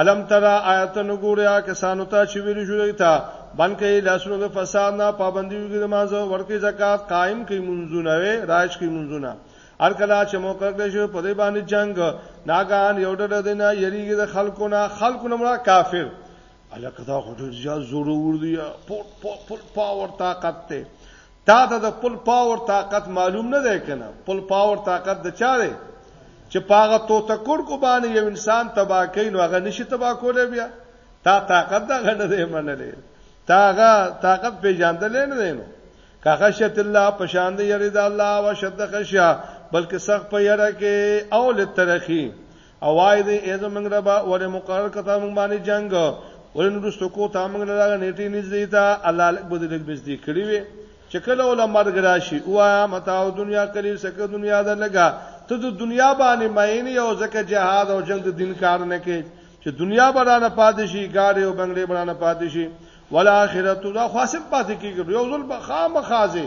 الم ترا آیت ته نګوریا کسانو ته چې ویل شو دی ته بنکې لاسونو د فساد نه پابندي وګړي مانځه ورکې زکات قائم کې منځونه وي راج کې منځونه هر کله چې موقع کې شو په دې باندې جنگ ناګان یو ډډ دینه یریږي د خلکو نه خلکو نه مرا کافر الکه دا خو ډیر زیات زورور دی پټ پټ پاور طاقت ته تا ته د پل پاور طاقت معلوم نه دی کنه پل پاور طاقت د چا دی چې پاغه تو تکور کو باندې یو انسان تبا کین او هغه نشي تبا کولای بیا تا طاقت دا غنه دی منلې تاغه طاقت پیژندل نه دی نو کاخشت الله پشان دی یری د الله او شد خشیا بلکې سخت په یره کې او لترخی او وای دی ای زمنګ ربا ولې مقرر کته مونږ باندې جنگ ولې نورستو کو تا مونږ له هغه نیټې نږدې تا الله لک بده لک نږدې کړی وي چې کله ول مرګ راشي وایا متاع دنیا کلی سکه دنیا ده لګا ته د دنیا باندې ماین یو ځکه جهاد او جنگ د دین کار نه کوي چې دنیا برانه پاتې شي ګاډي او بنگلې برانه پاتې شي ولا اخرت دا خاصه پاتې کیږي یو ځل بخامه خازه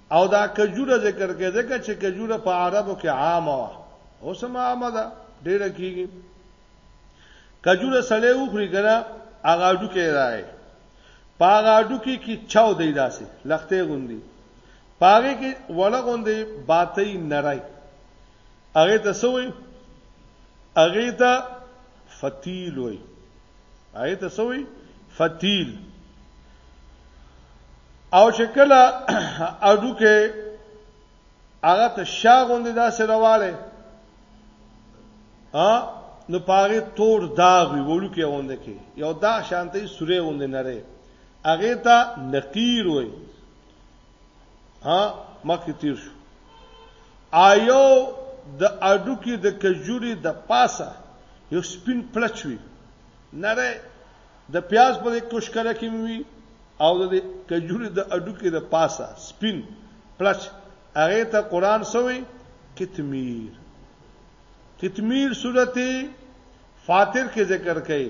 او دا کجوره ذکر کې ځکه چې کجوره په عربو کې عامه وه اوس هم عامه ده ډیره کیږي کجوره سړی وخوري کنه هغه اډو کې راي پاغه اډو کې کی چاو دی داسي لخته غوندي پاغه کې وړه غوندي باتې نړای هغه ته سوې هغه ته فتیل وای هغه ته سوی فتیل او شکل اډو کې هغه ته شاغوند داسې راواله ا نو پاره تور داغ وی وړو کې غوند کې یو دا شانتي سورې غوند نه لري هغه ته نقیر وای ها مخکې تیر شو آیو د اډو کې د کجوري د پاسه یو سپین پلچ وي نره د پیاز په کوشکره کې وي او د کجوري د اډو کې د پاسه سپین پلچ هغه ته قران سوی کتمیر کتمیر سورته فاتر کې ذکر کړي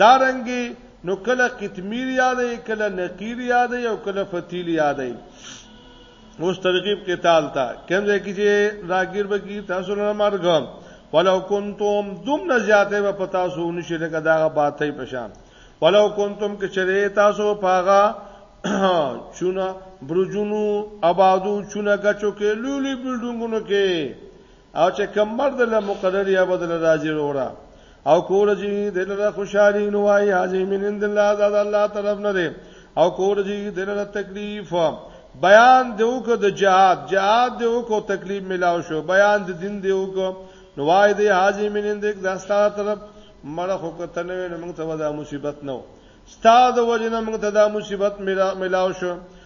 دا رنګې نو کله قتمیر یادې کله نقیر یادې او کله فتیل یادې اوس ترغیب قتال تا کوم ځای کې چې راګیر بګی تاسو نه مرګ ولو کنتم دوم نه زیاتې په پتا سو نشي لکه دا باتې پشان ولو کنتم کې چرې تاسو پاغا چونه برجونو آبادو چونه گچو کې لولي بلډونګونو کې او چې کم مرد له مقرر یا بدل راځي وروره او کور جی دلته خوشحالي نو وای حاجی من عند الله زاد الله طرف نه دی او کور جی دلته تکلیف بیان دیو کو د جهاد جهاد دیو کو تکلیف ملاو شو بیان د دین دیو کو نو وای دی حاجی من عند داستا طرف مړه خو کته نه موږ ته ودا مصیبت نو استاد وجنه موږ ته دا مصیبت ملاو شو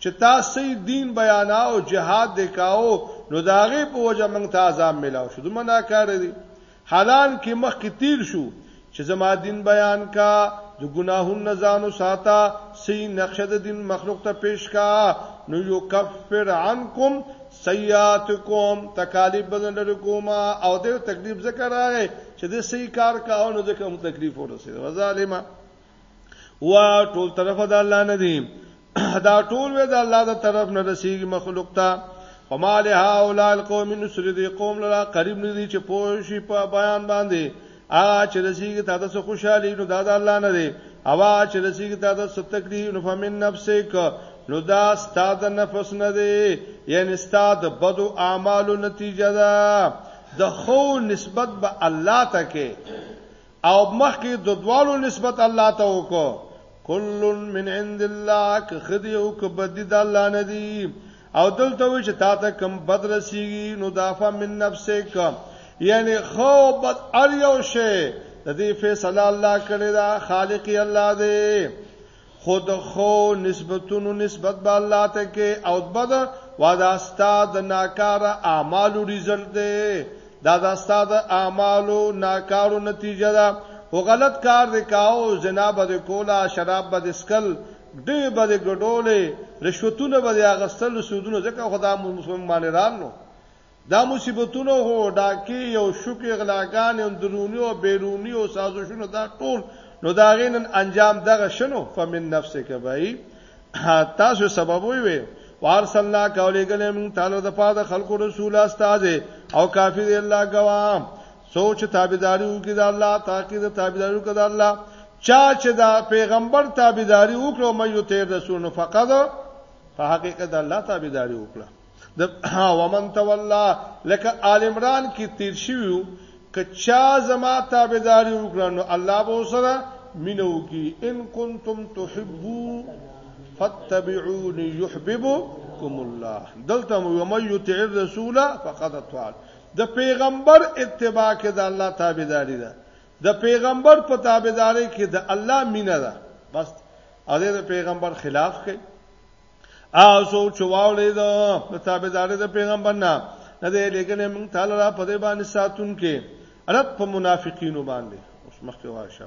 چې تا صحیح دین بیاناو جهاد دې کاو نو د هغې په وجه موږ ته عذاب میلاو شو دومره ناکاره دي حالان کې مخکې تیر شو چې زما دین بیان کا د ګناهونو نه ځانو ساته سی نقشه د دین مخلوق ته پیش کا نو یو کفر عنکم سیئاتکم تکالیف بدن لري کوما او د تکلیف ذکر راغی چې د سی کار کا او نو ځکه هم تکلیف ورسېد وظالما وا ټول طرف د الله نه دی دا ټول وې د الله د طرف نه رسیږي مخلوق ته فما له هؤلاء القوم نصر دي قوم لرا قریب ندي چې پوه شي په بیان باندې ا چې رسیږي تا د خوشحالي نو دا د الله نه دی اوا چې رسیږي تا د ستکلیف نو فمن نفسک نو دا ستاد نفس نه دی یعنی ستاد بدو اعمالو نتیجه ده د خو نسبت به الله ته کې او مخکې د دوالو نسبت الله ته وکړو کل من عند الله که خدي او که بدی د الله نه دی او دلته وی چې تا ته کم بد رسیږي نو دافع من نفسک یعنی خو بد ار یو شی د دې فیصله الله کړی دا خالق الله دی خود خو نسبتونو نسبت به الله ته کې او بد وادا استاد ناکار اعمالو رزلټ دی دا دا استاد اعمالو ناکارو نتیجه ده او غلط کار دی کاو زنا بد کولا شراب بد اسکل ډې بد ګډولې رشوتونه بد اغستل سودونه ځکه خدا مسلمان رانو دا مصیبتونه هو ډاکی او شوکی غلاګان او درونی او بیرونی او سازشونه دا ټول نو دا غینن انجام دغه شنو فمن نفسه کبای تاسو سبب وی وی وارسلنا کولیګلم تعالی د پاره خلق رسول استاد او کافی دی الله گواه سوچ تابعداریو کې د الله تاکید تابعداریو کې د الله چا چې دا پیغمبر تابعداري وکړو مې یو تیر رسول فقط په حقیقت الله تابعداري وکړه د ومن تولا لکه آل عمران کې تیر شویو کچا زما تابعداري وکړه نو الله به سره مينو کی ان کنتم تحبو فتبعوني يحببكم الله دلته ومن يطع الرسول فقد اطاع د پیغمبر اتباع کې د الله تابعداري ده د پیغمبر په تابعداري کې د الله مینه ده بس اده د پیغمبر خلاف کوي هغه څوک چې واولې دا په تابعدار د پیغمبر نه نه دی لګنې مونږ تعالی را په دې باندې ساتون کې رب په منافقینو باندې اوس مخکې واشه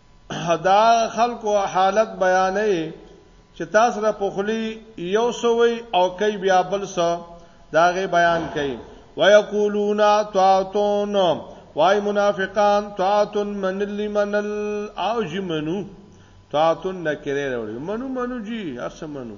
دا خلکو حالت بیانې چې تاسو را پخلی یو سوی او کوي بیا بل څه داغه بیان کوي ويقولون طاعتون وای منافقان طاعتون من لمن الاجمنو طاعتون نکره وروړي منو منو جی هر څه منو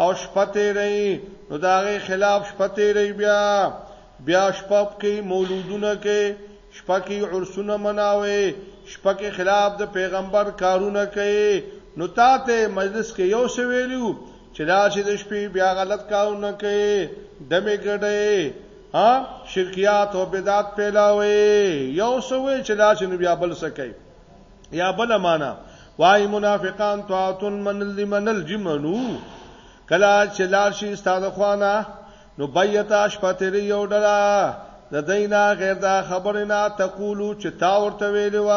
او شپه تیري نو داغه خلاف شپه تیري بیا بیا شپه کې مولودونه کې شپه کې عرسونه مناوي شپه کې خلاف د پیغمبر کارونه کوي نو تاته مجلس کې یو سویلو چې دا چې د شپې بیا غلط کارونه کوي دمه ګډي ها شرکیات او بدعت پیلاوي یو سوې چې دا چې بیا بل سکي یا بل معنا وای منافقان طاعتن منل دی منل جی منو کلا چې لار شي استاد خوانه نو بیتا شپتری یو ډلا د دینا غیر دا خبره نه تقولو چې تا ورته ویلی و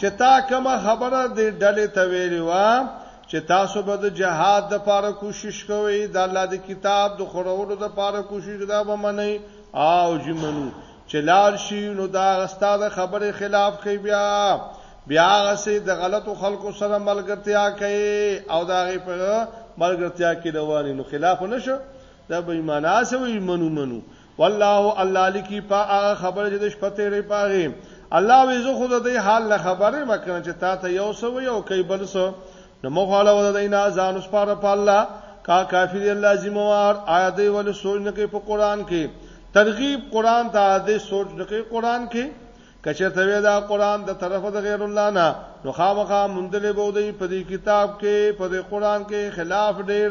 چې تا کومه خبره دې ډلې ته ویلی و چې تاسو به د جهاد د پاره کوشش کوئ د الله د کتاب د خورولو د پاره کوشش دا به منئ او جمنو چې لاړ شي نو دا هغه ستا د خبرې خلاف کوي بیا بیا هغه سي د غلطو خلکو سره ملګرتیا کوي او دا غي په ملګرتیا کې رواني نو خلاف نشو دا به ایمانا سوي منو منو والله الله لکی په هغه خبره چې د شپه تیرې پاغي الله وې زه خود دې حال نه خبره مکنه چې تا ته یو سو یو کوي بل سو نو مخاله ول دینا ځان اوس پاره په الله کا کافر الله ذمہوار آیا دی ول سوچ نه کوي په قران کې ترغیب قران ته دی سوچ نه کوي قران کې کچه ته دا قران د طرف د غیر الله نه نو خامخا مندلې بودی په دې کتاب کې په دې قران کې خلاف ډېر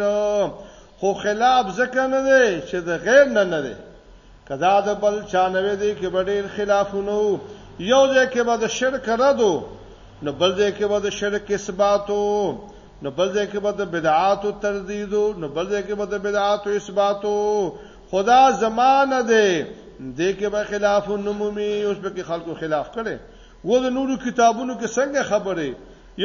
خو خلاف ځکه نه دی چې د غیر نه نه دی که دا د بل چا نه وې دې کې به ډېر خلافونه وو یو ځای کې به د شرک ردو نو بل ځای کې به د شرک اثباتو نو بل ځای کې به د بدعاتو تردیدو نو بل ځای کې به د بدعاتو اثباتو خدا زمانه دی دې کې به خلاف نمومي اوس به کې خلکو خلاف کړي و د نورو کتابونو کې څنګه خبره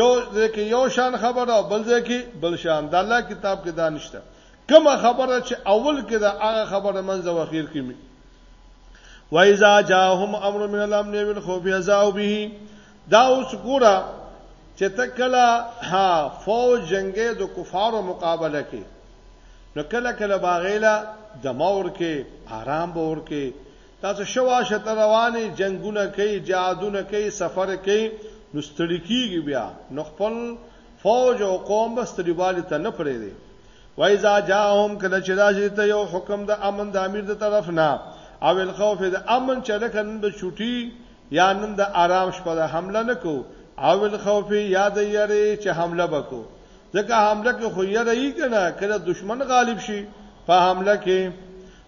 یو ځکه یو شان خبره بل ځکه بل شان د الله کتاب کې دانشته کومه خبره چې اول کې دا هغه خبره منځ او اخیر کې می وایذا جاءهم امر من الامن والخوف يزاو به دا اوس ګوره چې تکلا ها فوج جنگي د کفارو مقابله کې نو کله کله باغیلا د مور کې آرام بور کې تاسو شوا شت رواني جنگونه کوي جادونه کوي سفر کوي نو ستړي کیږي بیا نو خپل فوج او قوم به ستړي والي ته نه پرېږدي وایزا جاهم کله چې راشي ته یو حکم د امن د امیر د طرف نه او الخوف د امن چې لکه نن به چوټي یا نن د آرام شپه د حمله نکو او الخوف یا د یری چې حمله وکړو ځکه حمله کې خو یری یې کنه کله دشمن غالب شي په حمله کې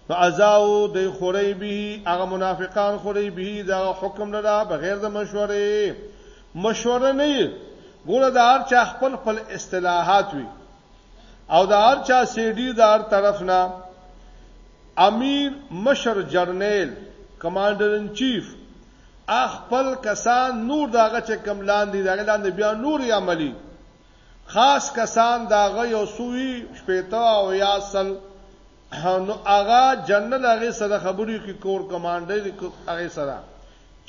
نو ازاو د خوري به هغه منافقان خوري به دا حکم لرا بغیر د مشورې مشوره نه یی ګوره د هر چا خپل خپل اصطلاحات وی او د هر چا سیډی د هر طرف نه امیر مشر جرنیل کمانډر ان چیف خپل کسان نور داغه چې کم لاندې داغه لاندې بیا نور عملی خاص کسان داغه یو سوی شپېته او یا سل نو هغه جنرال هغه سره خبرې کوي کور کمانډر هغه سره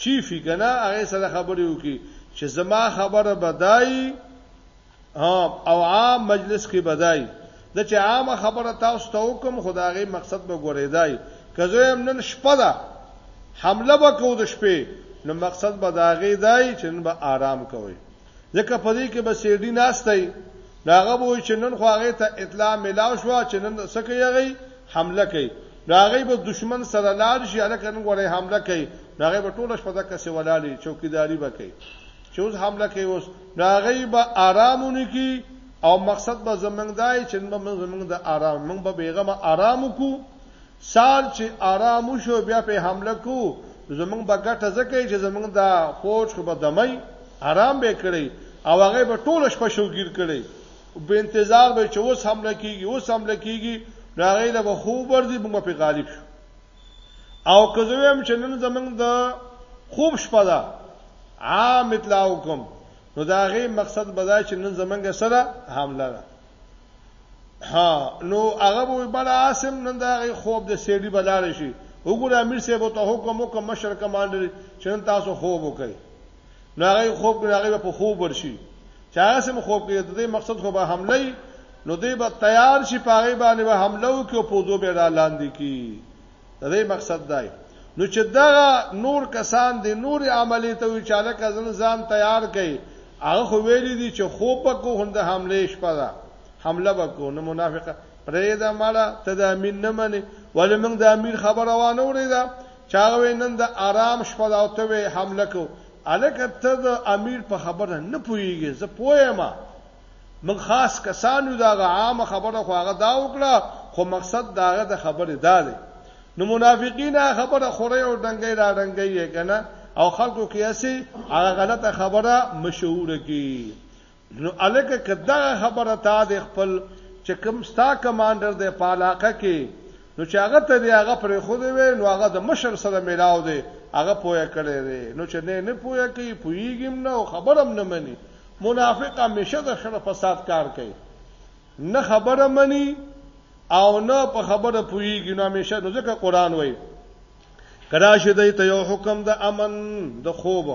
چیف کنا هغه سره خبرې وکي چې زما خبره بدای او عام مجلس کې بدای د چې عام خبره تاسو ته وکم خدایي مقصد به ګورېدای کزه هم نن شپه ده حمله وکړو د شپې نو مقصد به داغه دای چې نن به آرام کوي ځکه په دې کې به سیډي ناسته وي، نو هغه به وایي چې نن خو هغې ته اطلاع ملاو شوه چې نن څه کوي هغوی؟ حمله کوي، نو هغوی به دښمن سره لاړ شي، هلکه نن ګورئ حمله کوي، نو هغوی به ټوله شپه دقسې ولاړ وي، چوکیداري به کوي، چې اوس حمله کوي اوس، نو هغوی به ارام ونه کړي او مقصد به زموږ دا وي چې نن به موږ زموږ د ارام، موږ به بېغمه ارام وکړو. سال چې آرام وشو بیا په حمله کو زمونږ به ګټه ځکه چې زمونږ دا فوج خو به دمای آرام به کړی او هغه به ټول شپه شوګیر کړی به انتظار به چې اوس حمله کیږي اوس حمله کیږي راغی له به خوب ورځي موږ په غالب شو او که زه هم چې نن زمونږ د خوب شپه ده عام اطلاع وکم نو دا غي مقصد بدا چې نن زمونږ سره حمله ده ها نو هغه وی بل عاصم نن دا غي خوب د سیډي بلار شي وګوره امیر صاحب ته حکم وکم مشر کمانډر چې نن تاسو خوب وکړي نو هغه خوب کې هغه په خوب ورشي چې هغه سم خوب کې د دې مقصد خو به حمله نو دې به تیار شي پاره باندې به حمله وکړي او په دوه به را لاندې کی د دې مقصد دی نو چې دغه نور کسان د نور عملې ته وی چاله کزن ځان تیار کړي هغه خو ویلي دي چې خوب وکړو هند حمله شپه ده حمله وکړو نو منافقه پرې دا مالا ته د امیر نه منې ولې موږ د امیر خبره وانه وریدا چاغوي نن د آرام شپه دا ته وی حمله کو الکه ته د امیر په خبره نه پويږي زه پوهه ما موږ خاص کسان یو، دا هغه عامه خبره خو هغه دا وکړه، خو مقصد د هغه د خبرې دا دی. نو منافقین هغه خبره خوري او ډنګۍ را ډنګۍ یې که نه او خلکو کې هسې هغه غلطه خبره مشهوره کړي. نو هلکه که دغه خبره تا د خپل چې کوم ستا کمانډر دی په علاقه کې نو چې هغه ته دې هغه پرېښودی وی نو هغه د مشر سره میلاو دی هغه پوه کړی دی نو چې نه نه پوه کوي پوهېږي هم نه او خبره هم نه مني منافق همیشه د خره فساد کار کوي نه خبره مني او نه په خبره پويږي نو همیشه نو ځکه قران وایي کدا شي د ته یو حکم د امن د خوب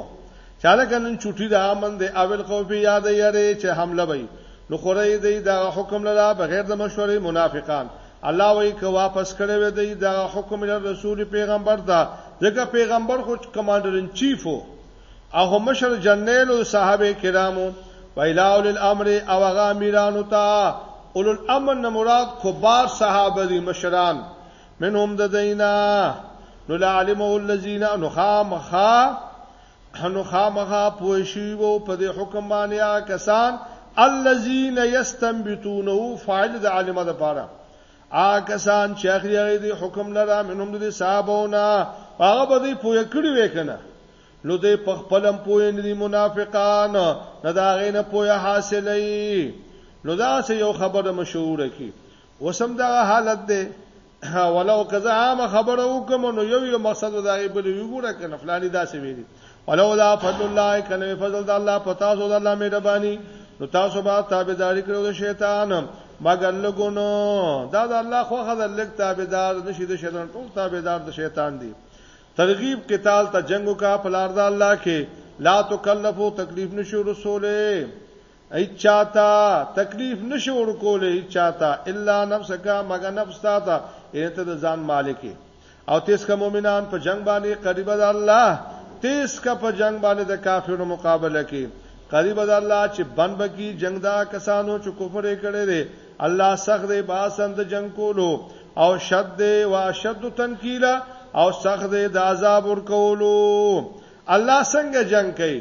چاله کنن چټي د امن د اول خو په یاد یری چې حمله وي نو خورې دی دا حکم لرا بغیر د مشورې منافقان الله وایي که واپس کړي وي دی دا حکم لرا رسول پیغمبر دا ځکه پیغمبر خو کمانډر ان چیف وو او مشر جنرال او صحابه کرامو ویلا اول الامر او هغه امیرانو ته اول الامر نه مراد کبار صحابه دي مشران منهم د دینا نو لعلمه الذين نخامخا نخامخا پوښي وو په دې حکم باندې کسان الذين يستنبطونه فاعل د عالمه د پاره آکسان چې اخلي هغه دی حکم لرا منهم د صحابونا هغه به دی پوهه کړی وکنه نو دی په خپلم پوهه نه دي منافقان نه دا غینه پوهه حاصلې نو دا سه یو خبره مشهوره کی وسم دا حالت دی ولو کزا عام خبره وکم نو یو یو مقصد دا غي بل یو ګوره کنه فلانی دا سه ویلی ولولا فضل الله کنه فضل د الله پتا سو د الله مهرباني نو تاسو به تابعداري کړو د شیطان مګر لګونو دا د الله خو خدای لګ تابعدار نشي د شیطان ټول تابعدار د شیطان دي ترغیب قتال ته جنگو کا پلار د الله کې لا تکلفو تکلیف نشو رسوله هیچا ته تکلیف نشي ورکولی هیچا ته الا نفسک مګر نفس تا ته یعنی ته د ځان مالک یې او تیسکه مؤمنان په جنګ باندې قریب د الله تیسکه په جنګ باندې د کافرو مقابله کې قریب د الله چې بن بکی جنگ دا کسانو چې کفر یې کړی دی الله سخت دی باسند جنگ کولو او شد دی واشد تنکیلا او سخت دی د عذاب ور کولو الله څنګه جنگ کوي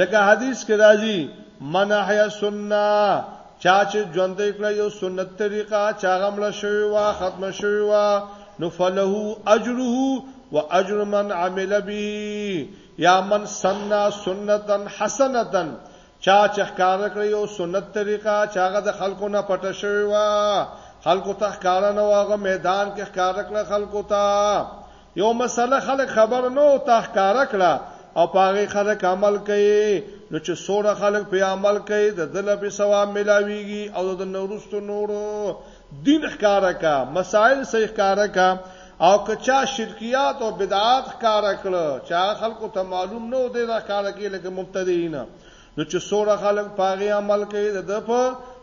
لکه حدیث کې راځي من احیا سنت چا چې ژوند کړی یو سنت طریقه چا غمل شوی وا ختم شوی وا نو فله اجره واجر من عمل به یا من سننا سنتا حسنه چا چې ښکار کړی یو سنت طریقه چا غ د خلکو نه پټه شوی وا خلکو ته ښکار نه واغه میدان کې ښکار کړ خلکو ته یو مسله خلک خبر نه او تا ښکارا کړه او په هغه خلک عمل کوي نو چې سوره خلک په عمل کوي د دله په ثواب ملاويږي او د نورستو نور دین ښکارا کا مسائل صحیح ښکارا کا او کچا شرکیات او بدعات ښکارا کړه چې خلکو ته معلوم نه و دی دا ښکارا کې لکه مبتدیین نو چې څوره خلک په هغې عمل کوي د ده په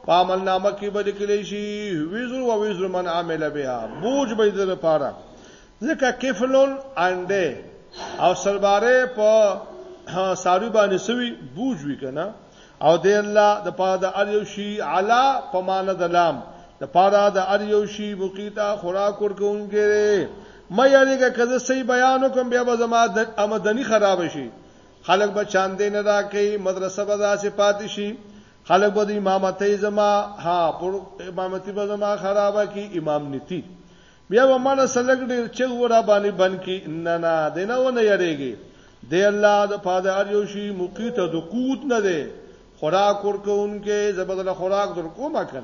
په عمل نامه کې به لیکلی شي وزر و وزر من عمل بها بوج به د لپاره ځکه کفلون انډه او سلباره په ساری باندې سوي بوج وی کنه او د الله د پاره د ار یو شی علا په مان د لام د پاره د ار یو شی بقیتا خوراک ورکونګره مې یریګه کزه صحیح بیان کوم بیا به زما د آمدنی خراب شي خلک به چاندې نه راکې مدرسه به داسې پاتې شي خلک به د امامتۍ زما ها پر امامتي به زما خرابه کی امام نتی بیا به مال سلګ ډیر چې ورا باندې بن کی نه نه دینه و نه یریږي دی الله د پاده ار یو شی مقیت د قوت نه دی خوراک ورکوونکې زبدل خوراک در کومه کړ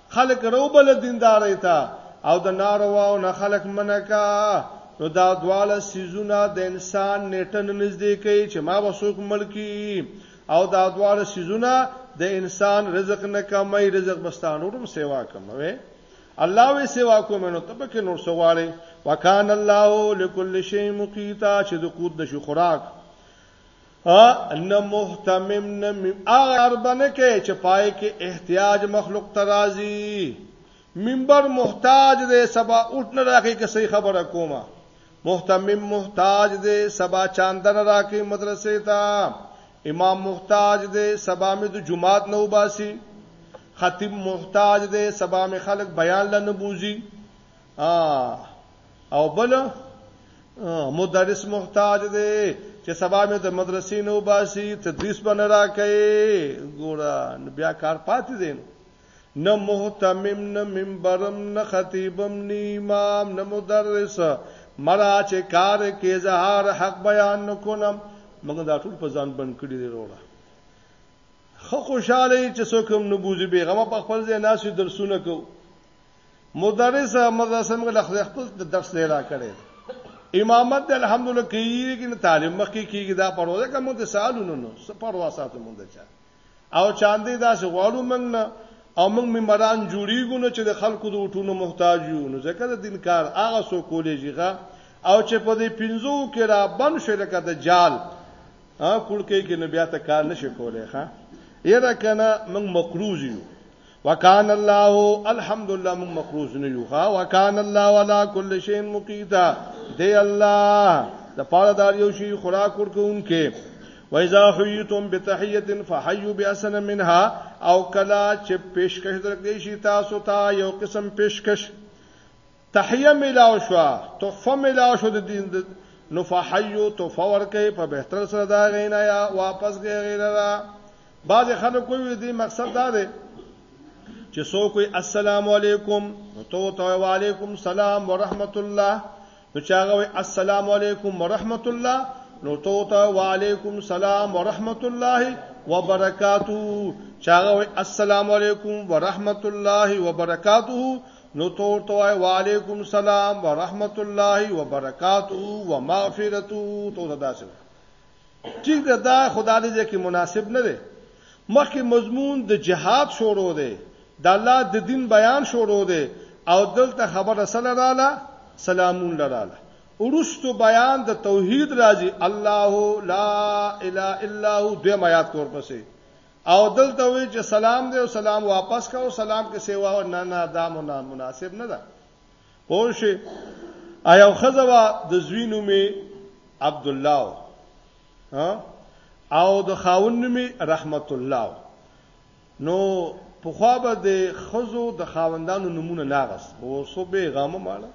خلک روبل دیندارۍ ته او د نارواو نه خلک منع کا نو دا دواړه سیزونه د انسان نیټه نه نږدې کوي چې ما به څوک مړ کړي او دا دواړه سیزونه د انسان رزق نه کموي رزق به ستا نور هم سیوا کموي الله وی سیوا کوم نو ته پکې نور څه غواړې وکان الله لكل شی مقیتا چې د قوت د شو خوراک ا نه مهتمم نه اغار بنه کې چې پای کې احتیاج مخلوق ترازی منبر محتاج دی سبا اوټ نه راکې کې صحیح خبره کومه مهتمم محتاج دی سبا چاندن راکې مدرسې ته امام محتاج دی سبا مې د جمعات نه وباسي خطیب محتاج دی سبا مې خلک بیان لنه بوزي ا او بل مدرس محتاج دی چې سبا مې د مدرسې نو باسي تدریس بنه راکې ګورا بیا کار پاتې دي نه محتمم نه منبرم نه خطیبم نه امام نه مدرس مرا چې کار کې زهار حق بیان نکونم مګر دا ټول په ځان بند کړی دی وروړه خو خوشاله چې څوک هم نبوزي بیغمه په خپل ځای ناسي درسونه کو مدرس مدرسه موږ له خدای خپل د درس نه را کړی امامت د الحمدلله کیږي کې تعلیم مخ کې کیږي دا پروازه کوم د سالونو نو سپروا ساتو مونږ چا او چاندې دا چې غواړو مونږ نه او مونږ ممبران جوړیږو نو چې د خلکو د وټونو محتاج یو نو ځکه د دین کار هغه سو کولې جیغه او چې په دې پنځو کې را بن شو لکه د جال ا کول کې کې نو بیا ته کار نشي کولای ښا یره کنه مونږ مقروض یو وکان الله الحمدلله موږ مقروز نه یو ها وکان الله ولا کل شی مقیتا دی الله د پاره دار یو شی خوراک ورکوونکې وایذا حیتم بتحیه فحیوا باسن منها او کلا چې پیشکش درکې شي تاسو ته یو قسم پیشکش تحیه ملاو شو تحفه ملاو شو د دین د نو فحیو تحفه ورکه په بهتر سره دا غینا یا واپس غیره را بعض خلک کوی دی مقصد دا دی چې سو کوی السلام علیکم نو تو تو علیکم السلام ورحمت الله نو چاغه وی السلام علیکم ورحمت الله نو تو تو علیکم السلام ورحمت الله وبرکاتو چاغه وی السلام علیکم ورحمت الله وبرکاتو نو ته ورته وای وعلیکم سلام ورحمت الله وبرکاته ومغفرته ته دا داسې ټیک ده دا خدای دې ځکه مناسب نه دی مخکې مضمون د جهاد شروع دی د الله د دین بیان شروع دی او دلته خبره سره رااله سلامون لراله ورستو بیان د توحید راځي الله لا اله الا هو د میات تور پسې او دلته وی چې سلام دی او سلام واپس کا او سلام کې سیوا او نه نه دا مناسب نه ده پوه شي ایو خزوا د زوی نوم عبد الله او د خاون نوم رحمت الله نو په خوا به د خزو د خاوندانو نمونه ناغس او سو به غامه ماله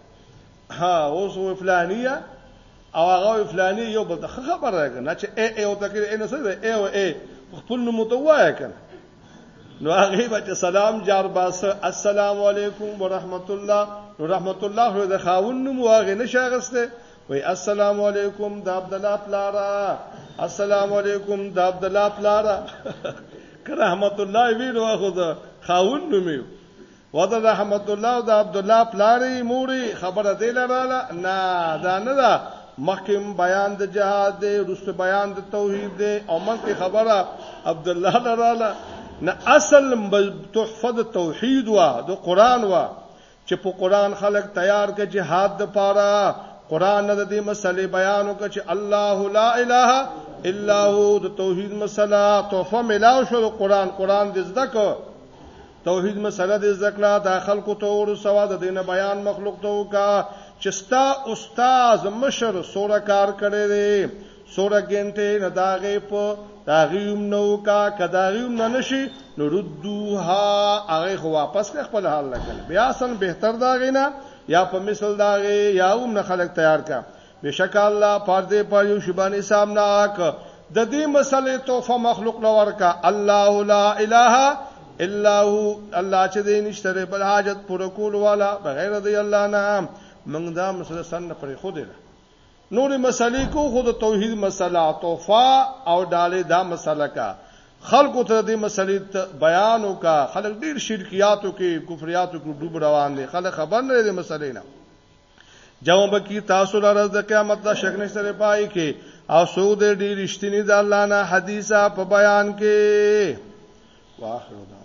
ها اوس و فلانیه او هغه و فلانی یو بل ته خبر راغی نه چې ا ا او تکره ان څه ده ا او ا خپل نو متوای کنه نو هغه بچ سلام جار باس السلام علیکم ورحمت الله نو رحمت الله خو د خاون نو واغې نشاغسته وی السلام علیکم د عبد الله پلارا السلام علیکم د عبد الله پلارا رحمت الله وی نو خو د خاون نو میو ودا د احمد الله او د عبد الله پلاری موري خبره دی لراله نه دا نه دا مخکم بیان د جهاد دی رست بیان د توحید دی او من کې خبره عبد الله لراله نه اصل تحفه د توحید وا د قران وا چې په قران خلق تیار کې جهاد د پاره قران د دې مسلې بیان وکړي چې الله لا اله الا هو د توحید مسله تحفه ملاو شو د قران قران د زده کو توحید مسله د ذکر د خلکو ته ور سوا د دینه بیان مخلوق ته وکا چې ستا استاد مشر سوره کار کړی دی سوره ګنټه نه داغه په داغیوم نو کا کداغیوم نه نشي نو ردوها هغه خو واپس کړ خپل حال لګل بیا سن بهتر داغه نه یا په مثل داغه یا هم نه خلک تیار کا بشک الله پر دې پر یو شبانی سامنا اک د دې مسلې توفه مخلوق لور کا الله لا اله الا هو الله چې دې نشته بل حاجت پر کول والا بغیر دی الله نه موږ دا مسله سن پر خو دې نور مسلې کو خود توحید مسله توفه او دالې دا مسله کا خلکو ته دې مسلې بیان وکا خلک ډیر شرکیاتو کې کفریاتو کې ډوب روان دي خلک خبر نه دي مسلې نه جمع بکی تاسو لره د قیامت د شک نشته لري پای کې او سو دې ډېر رښتینی د الله نه حدیثه په بیان کې واخر دا